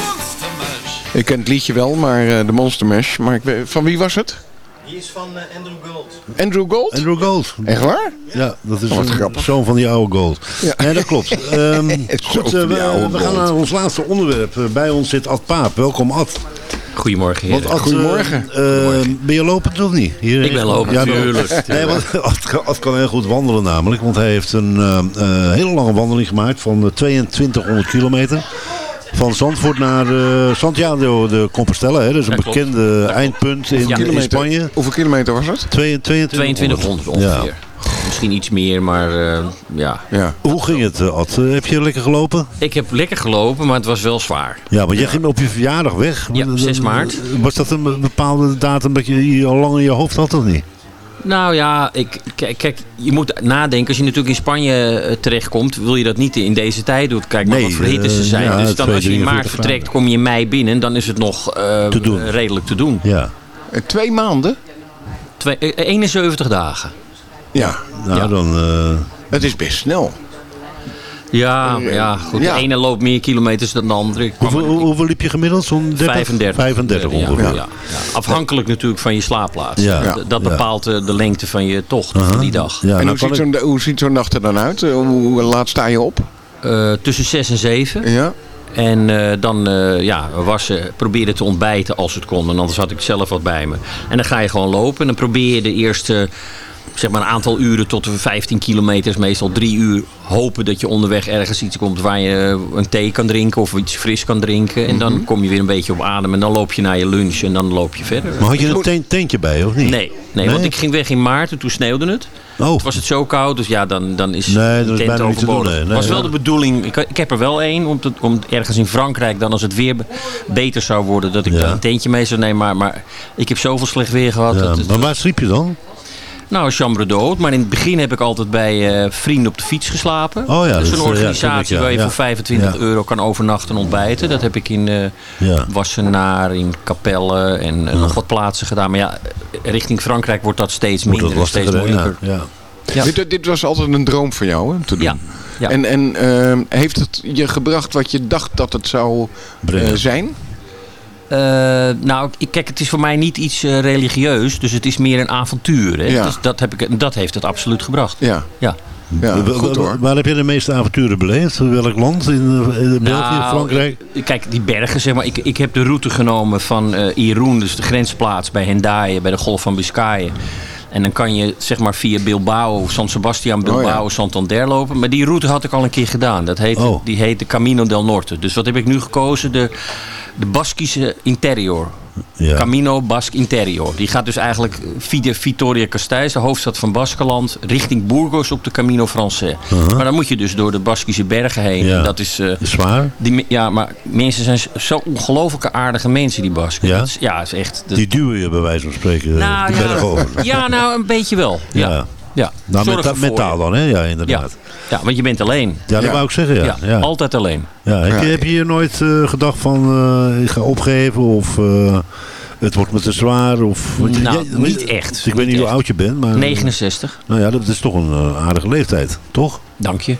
Monster mash. Ik ken het liedje wel, maar eh, de Monster Mash. Maar ik weet, van wie was het? Die is van eh, Andrew Gold. Andrew Gold? Andrew Gold. Echt waar? Ja, dat is Oh, wat een grappig. zoon van die oude Gold. Ja. Ja, dat klopt. [LAUGHS] Ehm, goed, eh, we, gaan naar ons laatste onderwerp. Eh, bij ons zit Ad Paap. Welkom Ad. Goedemorgen Want heren. Ad, Goedemorgen. eh, ben je lopend of niet? Hier, Ik ben lopend, maar- tuurlijk, Nee, want [LAUGHS] Ad, kan- Ad kan heel goed wandelen namelijk. Want hij heeft een hele lange wandeling gemaakt van eh, 2200 kilometer. Van Zandvoort naar eh, Santiago de Compostela. Hè? Dat is een Ja, klopt. bekende eindpunt in. Spanje. Hoeveel kilometer was het? Twee- 2200 ongeveer. Misschien iets meer, maar eh, ja. Ja. Hoe ging het, eh, Ad? Heb je lekker gelopen? Ik heb lekker gelopen, maar het was wel zwaar. Ja, maar jij ging op je verjaardag weg. Ja, 6 maart. Was dat een bepaalde datum dat je hier al lang in je hoofd had of niet? Nou ja, ik, kijk, kijk, je moet nadenken. Als je natuurlijk in Spanje eh, terechtkomt, wil je dat niet in deze tijd doen. Kijk maar Nee, wat voor hitte ze eh, zijn. ja, dus dan als je in 42 maart vertrekt, kom je in mei binnen. Dan is het nog eh, Te doen. redelijk te doen. Ja. Twee maanden? Twee, eh, 71 dagen. Ja. Nou, Ja. dan... eh, Het is best snel. Ja, maar ja, goed. Ja. De ene loopt meer kilometers dan de andere. Hoeveel, hoe- hoeveel liep je gemiddeld? Zo'n 30? 35. 35 ja, ongeveer. ja, ja. Afhankelijk natuurlijk van je slaapplaats. Ja. Dat- bepaalt eh, de lengte van je tocht van die dag. Ja, en nou hoe ziet, ik- zo'n, hoe ziet zo'n dag er dan uit? Eh, Hoe, hoe laat sta je op? Eh, tussen 6 en 7. Ja. En eh, dan eh, ja, wassen, proberen te ontbijten als het kon. En anders had ik zelf wat bij me. En dan ga je gewoon lopen. En dan probeer je de eerste zeg maar een aantal uren tot 15 kilometers, meestal drie uur, hopen dat je onderweg ergens iets komt waar je een thee kan drinken of iets fris kan drinken. En dan kom je weer een beetje op adem en dan loop je naar je lunch en dan loop je verder. Maar had je een tent- tentje bij, of niet? Nee, nee, want ik ging weg in maart en toen sneeuwde het. Oh. Toen was het zo koud, dus ja, dan, dan is Nee, dat is tent overbodig. nee, was wel de bedoeling, ik, ik heb er wel één, om, te- om ergens in Frankrijk, dan als het weer be- beter zou worden, dat ik Ja. daar een tentje mee zou nemen. Maar, maar ik heb zoveel slecht weer gehad. Ja, dat het- maar waar sliep je dan? Nou, chambre d'hôte. Maar in het begin heb ik altijd bij eh, vrienden op de fiets geslapen. Oh ja, dat is een eh, ja, organisatie ken ik, ja, waar je ja. voor 25 Ja. euro kan overnachten en ontbijten. Dat heb ik in eh Ja. Wassenaar, in Capelle en nog wat plaatsen gedaan. Maar ja, richting Frankrijk wordt dat steeds minder dat en steeds moeilijker. Ja, ja. Ja. Dit, dit was altijd een droom voor jou, hè? Te doen. Ja, ja. En, en ehm, heeft het je gebracht wat je dacht dat het zou eh, zijn? Eh, nou, ik- kijk, het is voor mij niet iets eh, religieus. Dus het is meer een avontuur. Hè? Ja. Dus dat, heb ik, dat heeft het absoluut gebracht. Ja. Ja. Ja, Wa- goed wa- hoor. Waar heb je de meeste avonturen beleefd? Welk land? In, eh, in België, Nou, Frankrijk? Kijk, die bergen, zeg maar. Ik, ik heb de route genomen van eh Irun, dus de grensplaats bij Hendaye, bij de Golf van Biscayen. En dan kan je zeg maar via Bilbao, San Sebastian, Bilbao, Oh ja. Santander lopen. Maar die route had ik al een keer gedaan. Dat heet, Oh. Die heet de Camino del Norte. Dus wat heb ik nu gekozen? De, de Baskische Interior. Ja. Camino Basque Interior. Die gaat dus eigenlijk via Vitoria Gasteiz, de hoofdstad van Baskeland, richting Burgos op de Camino Français. Maar dan moet je dus door de Baskische bergen heen. Ja. Dat is... eh, Zwaar? die, ja, maar mensen zijn zo ongelooflijke aardige mensen, die Basken. Ja? Dat is, ja, is echt... dat- Die duwen je bij wijze van spreken nou, de berg ja, over. ja, nou, een beetje wel. Ja. Ja. Nou, ervoor mentaal dan, hè? Ja, inderdaad. ja, want je bent alleen. Ja, dat Ja. wou ik zeggen, ja. Ja, ja. altijd alleen. Ja, heb, je, Ja. heb je hier nooit eh, gedacht van, eh, ik ga opgeven of... eh, het wordt me te zwaar? Of, je- Nou, niet echt. Ik weet niet hoe oud je bent, maar... 69. Nou ja, dat is toch een aardige leeftijd, toch? Dank je.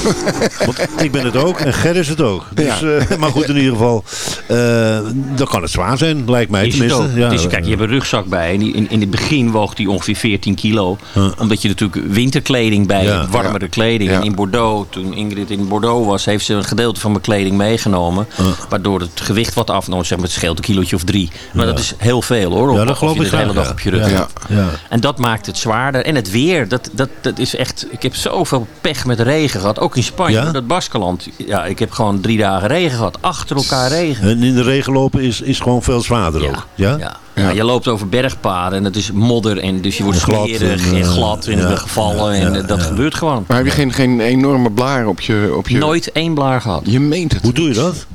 [LAUGHS] Want ik ben het ook en Ger is het ook. Dus, eh, maar goed, in ieder geval, eh, dan kan het zwaar zijn, lijkt mij Is tenminste. Ja, Het is, kijk, je hebt een rugzak bij. En die, in, in het begin woog die ongeveer 14 kilo. Omdat je natuurlijk winterkleding bij Ja. hebt, warmere kleding. En in Bordeaux, toen Ingrid in Bordeaux was, heeft ze een gedeelte van mijn kleding meegenomen. Waardoor het gewicht wat afnam. Zeg maar, het scheelt een kilootje of drie. Maar dat is heel veel hoor. Op, Ja, dat geloof je ik de hele dag ja. op je rug Ja. hebt. Ja. En dat maakt het zwaarder. En het weer, dat, dat, dat is echt... Ik heb zoveel pech met regen gehad. Ook in Spanje, Ja? dat Baskeland. Ja, ik heb gewoon drie dagen regen gehad. Achter elkaar regen. En in de regen lopen is, is gewoon veel zwaarder ook. Ja? Ja. Ja, je loopt over bergpaden en het is modder en dus je wordt En glad smerig en, en, eh, glad en ja, gevallen en eh, dat gebeurt gewoon. Maar heb je geen, geen enorme blaar op je, op je... Nooit één blaar gehad. Je meent het. Hoe doe je dat?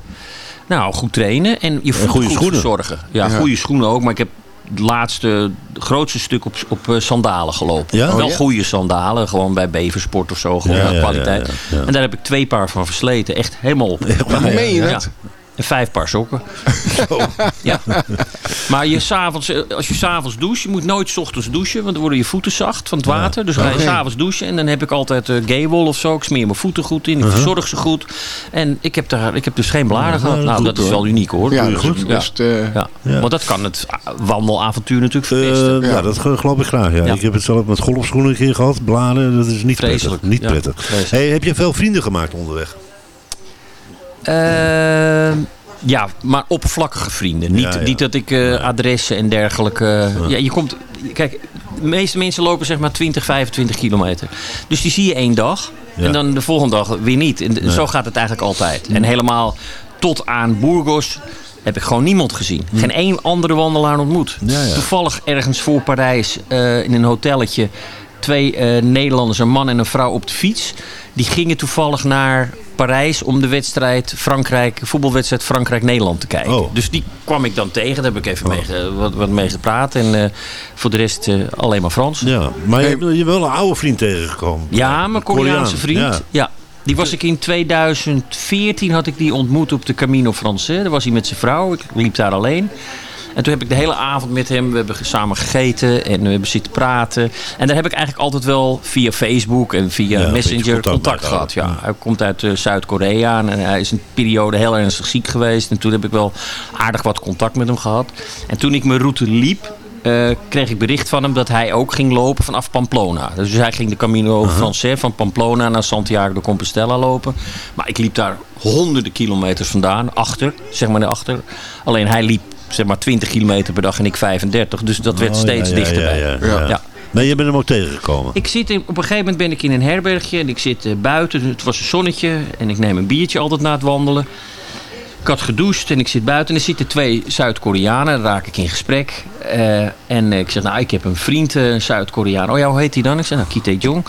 Nou, goed trainen en je voet goede goed schoenen. verzorgen. Ja, Ja. goede schoenen ook, maar ik heb het laatste, het grootste stuk op, op eh, sandalen gelopen. Ja? Wel Oh, ja? goede sandalen, gewoon bij Beversport of zo, gewoon Ja, ja, kwaliteit. ja, ja, ja. En daar heb ik twee paar van versleten, echt helemaal op. [LAUGHS] waar? Meen je dat? En vijf paar sokken. [LAUGHS] Ja. Maar je s'avonds, eh, als je s'avonds doucht, je moet nooit 's ochtends douchen, want dan worden je voeten zacht van het water. Dus dan ga je s'avonds douchen en dan heb ik altijd uh, gaywol of zo. Ik smeer mijn voeten goed in, ik Uh-huh. verzorg ze goed. En ik heb, daar, ik heb dus geen blaren gehad. Nou, dat is wel uniek hoor. Ja, goed. best, eh, ja. Ja. Want dat kan het wandelavontuur natuurlijk verpesten. Eh, ja. dat ge- geloof ik graag. Ja. Ja. Ik heb het zelf met golfschoenen een keer gehad. Bladen, dat is niet Vreselijk. prettig. Niet Ja, prettig. Hey, heb je veel vrienden gemaakt onderweg? Ehm, ja, maar oppervlakkige vrienden. Niet, Ja, ja. niet dat ik eh, adressen en dergelijke. Ja. je komt. Kijk, de meeste mensen lopen zeg maar 20, 25 kilometer. Dus die zie je één dag. Ja. En dan de volgende dag weer niet. En Nee. zo gaat het eigenlijk altijd. En helemaal tot aan Burgos heb ik gewoon niemand gezien. Geen één andere wandelaar ontmoet. Ja, ja. Toevallig ergens voor Parijs eh, in een hotelletje. Twee eh, Nederlanders, een man en een vrouw op de fiets. Die gingen toevallig naar Parijs om de wedstrijd Frankrijk, voetbalwedstrijd Frankrijk-Nederland te kijken. Oh. Dus die kwam ik dan tegen. Daar heb ik even mee, ge- wat, wat mee gepraat. En eh, voor de rest eh, alleen maar Frans. Ja, maar je, hebt- je wel een oude vriend tegengekomen. Ja, mijn Koreaanse vriend. Ja. Ja. Die was ik in 2014 had ik die ontmoet op de Camino Francais. Daar was hij met zijn vrouw. Ik liep daar alleen. En toen heb ik de hele avond met hem, we hebben samen gegeten en we hebben zitten praten. En daar heb ik eigenlijk altijd wel via Facebook en via Ja, Messenger contact, contact gehad. Ja. Hij komt uit eh, Zuid-Korea en hij is een periode heel ernstig ziek geweest. En toen heb ik wel aardig wat contact met hem gehad. En toen ik mijn route liep, eh, kreeg ik bericht van hem dat hij ook ging lopen vanaf Pamplona. Dus hij ging de Camino Francais van Pamplona naar Santiago de Compostela lopen. Maar ik liep daar honderden kilometers vandaan, achter, zeg maar naar achter. Alleen hij liep zeg maar 20 kilometer per dag en ik 35. Dus dat werd Oh, steeds ja, ja, dichterbij. ja, ja, ja. Ja. Maar je bent hem ook tegengekomen. Ik zit in, op een gegeven moment ben ik in een herbergje en ik zit eh, buiten. Het was een zonnetje en ik neem een biertje altijd na het wandelen. Ik had gedoucht en ik zit buiten en er zitten twee Zuid-Koreanen. Daar raak ik in gesprek. Eh, en ik zeg, nou, ik heb een vriend, eh, een Zuid-Koreaan. Oh ja, hoe heet hij dan? Ik zeg, nou, Kite Jong.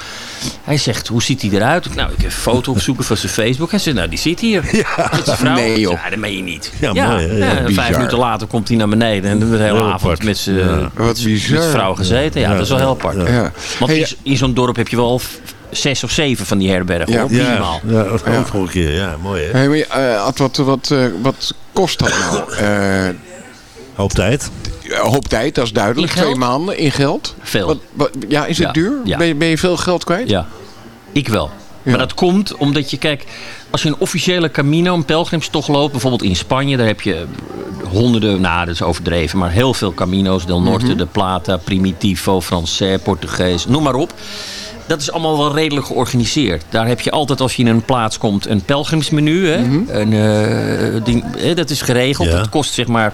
Hij zegt, hoe ziet hij eruit? Ik, nou, ik heb een foto opzoeken van zijn Facebook. Hij zegt, nou, die zit hier. [LAUGHS] Met zijn vrouw. Nee, joh. Ja, dat meen je niet. Ja, mooi? Ja, vijf bizar. minuten later komt hij naar beneden en de hele Heel avond apart. met zijn Ja. vrouw gezeten. Ja, Ja, dat is wel heel apart. Ja. Want Hey, in, zo'n dorp heb je wel zes of zeven van die herbergen. Ja. Ja, minimaal. ja, ook gewoon een keer. Ja, mooi hè. hey, maar, eh, Ad, wat, wat, eh, wat kost dat nou? [LAUGHS] Eh, Hoop tijd. hoop tijd, dat is duidelijk. Twee maanden in geld. Veel. Wat, wat- ja, is het Ja, duur? ja. Ben, je, ben je veel geld kwijt? Ja, ik wel. Ja. Maar dat komt omdat je, kijk, als je een officiële Camino, een pelgrimstocht loopt, bijvoorbeeld in Spanje, daar heb je honderden, nou dat is overdreven, maar heel veel Camino's, Del Norte, Mhm. De Plata, Primitivo, Francais, Portugees, noem maar op. Dat is allemaal wel redelijk georganiseerd. Daar heb je altijd als je in een plaats komt een pelgrimsmenu. Hè? Mhm. een, eh, ding, hè, dat is geregeld. Ja. Dat kost zeg maar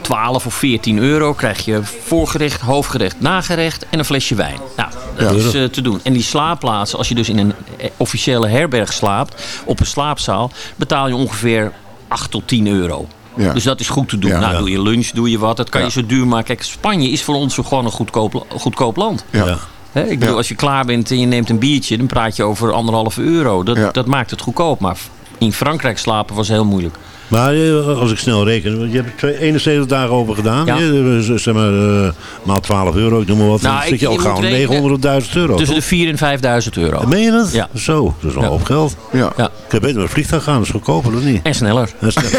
12 of 14 euro. Krijg je voorgerecht, hoofdgerecht, nagerecht en een flesje wijn. Nou, dat Ja. is eh, te doen. En die slaapplaatsen, als je dus in een eh, officiële herberg slaapt, op een slaapzaal, betaal je ongeveer 8 tot 10 euro. Ja. Dus dat is goed te doen. Ja. nou, Ja. doe je lunch, doe je wat. Dat kan Ja. je zo duur maken. Kijk, Spanje is voor ons gewoon een goedkoop, goedkoop land. Ja. Hè, ik bedoel, Ja. als je klaar bent en je neemt een biertje, dan praat je over anderhalve euro. Dat, Ja. dat maakt het goedkoop. Maar in Frankrijk slapen was heel moeilijk. Maar eh, als ik snel reken, want je hebt er twee- 71 dagen over gedaan. Ja. dus, zeg maar, eh, maal 12 euro, ik noem maar wat. Nou, dan ik- zit je al gauw moet rekenen 900.000 euro. Tussen toch? de 4.000 en 5.000 euro. Meen je dat? Ja. Zo, dat is wel een hoop geld. Ja. Ja. Ik heb beter met een vliegtuig gaan, dat is goedkoper, of niet? En sneller. Dat, is-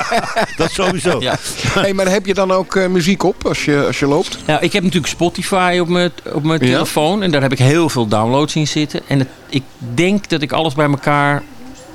[LAUGHS] dat sowieso. Ja. Hey, maar heb je dan ook eh, muziek op als je, als je loopt? Ja, ik heb natuurlijk Spotify op mijn, op mijn Ja? telefoon. En daar heb ik heel veel downloads in zitten. En het- ik denk dat ik alles bij elkaar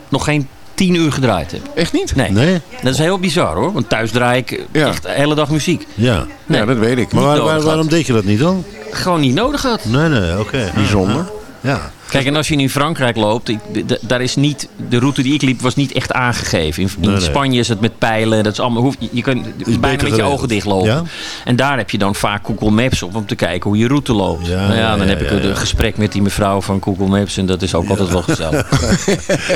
nog geen 10 uur gedraaid heb. Echt niet? Nee. Nee? Dat is heel bizar hoor. Want thuis draai ik Ja. echt de hele dag muziek. Ja. Nee. Ja, dat weet ik. Maar waar- waar- waarom deed je dat niet dan? Gewoon niet nodig had. Nee, nee, oké. Bijzonder. Ja. Kijk, en als je in Frankrijk loopt, ik, daar is niet, de route die ik liep was niet echt aangegeven. In, in Nee, nee. Spanje is het met pijlen, dat is allemaal, hoef, je, je kunt bijna met je geregeld. ogen dichtlopen. Ja? En daar heb je dan vaak Google Maps op om te kijken hoe je route loopt. Ja, nou ja, dan ja, heb ik ja, een ja. gesprek met die mevrouw van Google Maps en dat is ook altijd wel gezellig. [LAUGHS]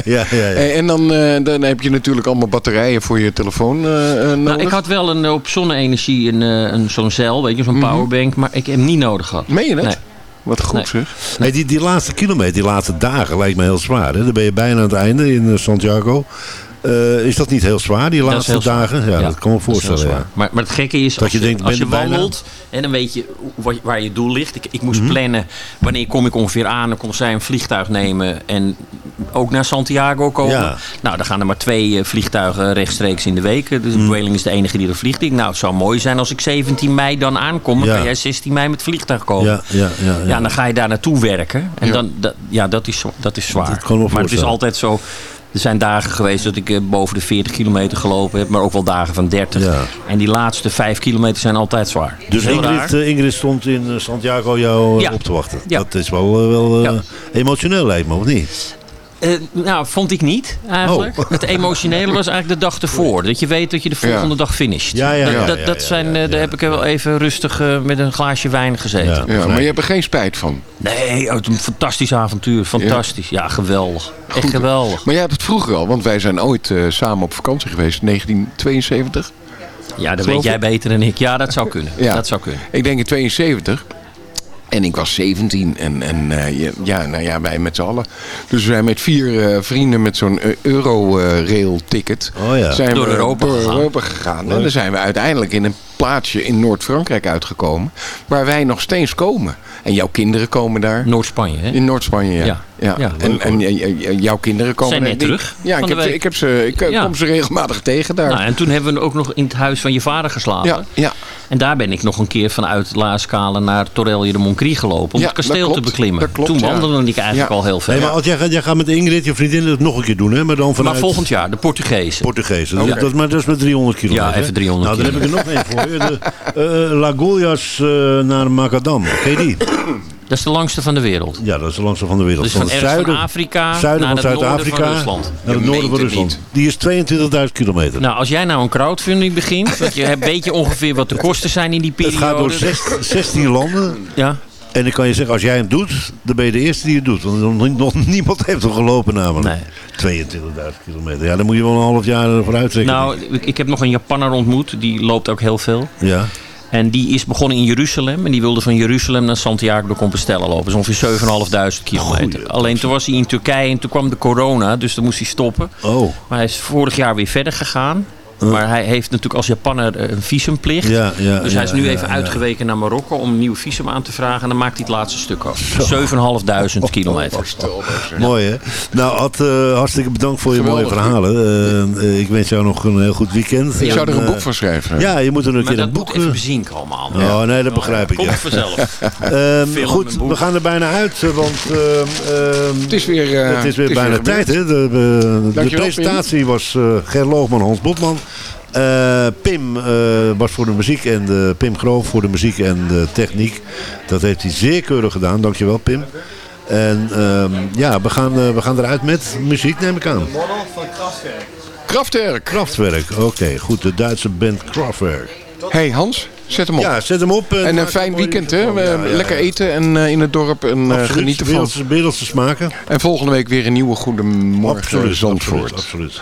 Ja, ja, ja. En dan, eh, dan heb je natuurlijk allemaal batterijen voor je telefoon eh, eh, nodig. Nou, ik had wel een, op zonne-energie een, een, zo'n cel, weet je, zo'n powerbank, maar ik heb hem niet nodig gehad. Meen je dat? Nee. Wat goed Nee. zeg. Hey, die, die laatste kilometer, die laatste dagen lijkt me heel zwaar. Hè? Dan ben je bijna aan het einde in eh, Santiago. Eh, is dat niet heel zwaar, die laatste dagen? Ja, dat kan me voorstellen. Ja. Maar, maar het gekke is, Dat als je je, denkt, als je bijna- wandelt, en dan weet je wat- waar je doel ligt. Ik, ik moest Mhm. plannen wanneer kom ik ongeveer aan. Dan kon zij een vliegtuig nemen en ook naar Santiago komen. Ja. Nou, dan gaan er maar twee eh, vliegtuigen rechtstreeks in de week. Dus Mhm. Vueling is de enige die er vliegt. Ik, nou, het zou mooi zijn als ik 17 mei dan aankom. Dan kan jij 16 mei met vliegtuig komen. Ja, ja, ja, ja. Ja, en dan ga je daar naartoe werken. En Ja. dan, dat, ja, dat is, dat is zwaar. Dat kan me maar het is altijd zo. Er zijn dagen geweest dat ik eh, boven de 40 kilometer gelopen heb. Maar ook wel dagen van 30. Ja. En die laatste 5 kilometer zijn altijd zwaar. Dus. Ingrid, eh, Ingrid stond in eh, Santiago jou Ja. op te wachten. Ja. Dat is wel, wel eh, Ja. emotioneel lijkt me, of niet? Eh, nou, vond ik niet eigenlijk. Oh. Het emotionele was eigenlijk de dag ervoor. Dat je weet dat je de volgende Ja. dag finisht. Ja, ja, dat, ja, dat, dat ja, zijn, ja, eh, daar heb ik er wel even rustig eh, met een glaasje wijn gezeten. Ja. Ja, maar je hebt er geen spijt van. Nee, het is een fantastisch avontuur. Fantastisch. Ja, geweldig. Echt geweldig. Maar jij hebt het vroeger al, want wij zijn ooit eh, samen op vakantie geweest, 1972. Ja, dat Geloof weet jij beter dan ik. Ja, dat zou kunnen. Ja. Dat zou kunnen. Ik denk in 72. En ik was 17 en, en eh, je- ja, nou ja, wij met z'n allen. Dus we zijn met vier eh, vrienden met zo'n eh, Eurorail ticket Oh ja. zijn Door we Europa door gegaan. Europa gegaan. En dan zijn we uiteindelijk in een plaatsje in Noord-Frankrijk uitgekomen. Waar wij nog steeds komen. En jouw kinderen komen daar. Noord-Spanje, hè? In Noord-Spanje, ja. Ja. ja. Ja. En, en jouw kinderen komen Zijn daar. net Die- terug Ja, ik heb, ze, ik, heb ze, ik eh, Ja. kom ze regelmatig tegen daar. Nou, en toen hebben we ook nog in het huis van je vader geslapen. ja, ja. En daar ben ik nog een keer vanuit La Scala naar Torrelje de Moncrie gelopen. Om Ja, het kasteel dat te beklimmen. Dat klopt, toen ja. wandelde ik eigenlijk Ja. al heel veel. Nee, maar als jij, gaat- jij gaat met Ingrid, je vriendin, het nog een keer doen, hè? Maar dan vanuit Maar volgend jaar, de Portugezen. Portugees. Oké. Dat, maar dat is met 300 kilometer. Ja, even 300 Nou, dan heb ik er nog één voor je. De, eh, naar Macadam. Ken je die? [COUGHS] Dat is de langste van de wereld. Ja, dat is de langste van de wereld. Dus van het van zuiden, Afrika zuiden naar van het noorden Zuid-Afrika van Rusland. naar het noorden van het Rusland. Die is 22.000 kilometer. Nou, als jij nou een crowdfunding begint, [LAUGHS] want je weet je ongeveer wat de kosten zijn in die het periode. gaat door zes- 16 landen. Ja, En ik kan je zeggen, als jij hem doet, dan ben je de eerste die het doet. Want nog, niemand heeft hem gelopen namelijk. Nee. 22.000 kilometer. Ja, dan moet je wel een half jaar voor uittrekken. nou, ik, ik heb nog een Japanner ontmoet, die loopt ook heel veel. ja. En die is begonnen in Jeruzalem. En die wilde van Jeruzalem naar Santiago de Compostela lopen. Dat is ongeveer 7.500 kilometer. Goeie, Alleen toen was hij in Turkije en toen kwam de corona. Dus toen moest hij stoppen. Oh, Maar hij is vorig jaar weer verder gegaan. Maar hij heeft natuurlijk als Japanner eh, een visumplicht. ja, ja. Dus hij is nu ja, even ja. uitgeweken naar Marokko om een nieuw visum aan te vragen. En dan maakt hij het laatste stuk af. 7.500 kilometer. Mooi hè? Nou, Ad, eh, hartstikke bedankt voor je Geweldig. mooie verhalen. Eh, eh, ik wens jou nog een heel goed weekend. Ik zou er En, een boek van schrijven. Ja, je moet er een Maar keer dat een boek... moet even eh, bezinken allemaal. Oh, nee, dat begrijp ik. Komt vanzelf. [LAUGHS] Ehm, goed, we gaan er bijna uit, want ehm, ehm, Het is weer, het is weer bijna tijd. Hè? De, de- de Dankjewel, presentatie was eh Ger Loogman, Hans Botman. Eh, Pim eh, was voor de muziek en de, Pim Groof voor de muziek en de techniek. Dat heeft hij zeer keurig gedaan. Dankjewel Pim. En ehm, ja, we gaan, eh, we gaan eruit met muziek neem ik aan. Kraftwerk. Kraftwerk, oké. goed, de Duitse band Kraftwerk. Hey Hans, zet hem op. Ja, zet hem op. en een fijn weekend, hè? van. Ja, We- ja, Lekker ja. eten en eh, in het dorp en eh, genieten van. wereldse, wereldse smaken. En volgende week weer een nieuwe Goedemorgen Absoluut, Zandvoort. absoluut, absoluut.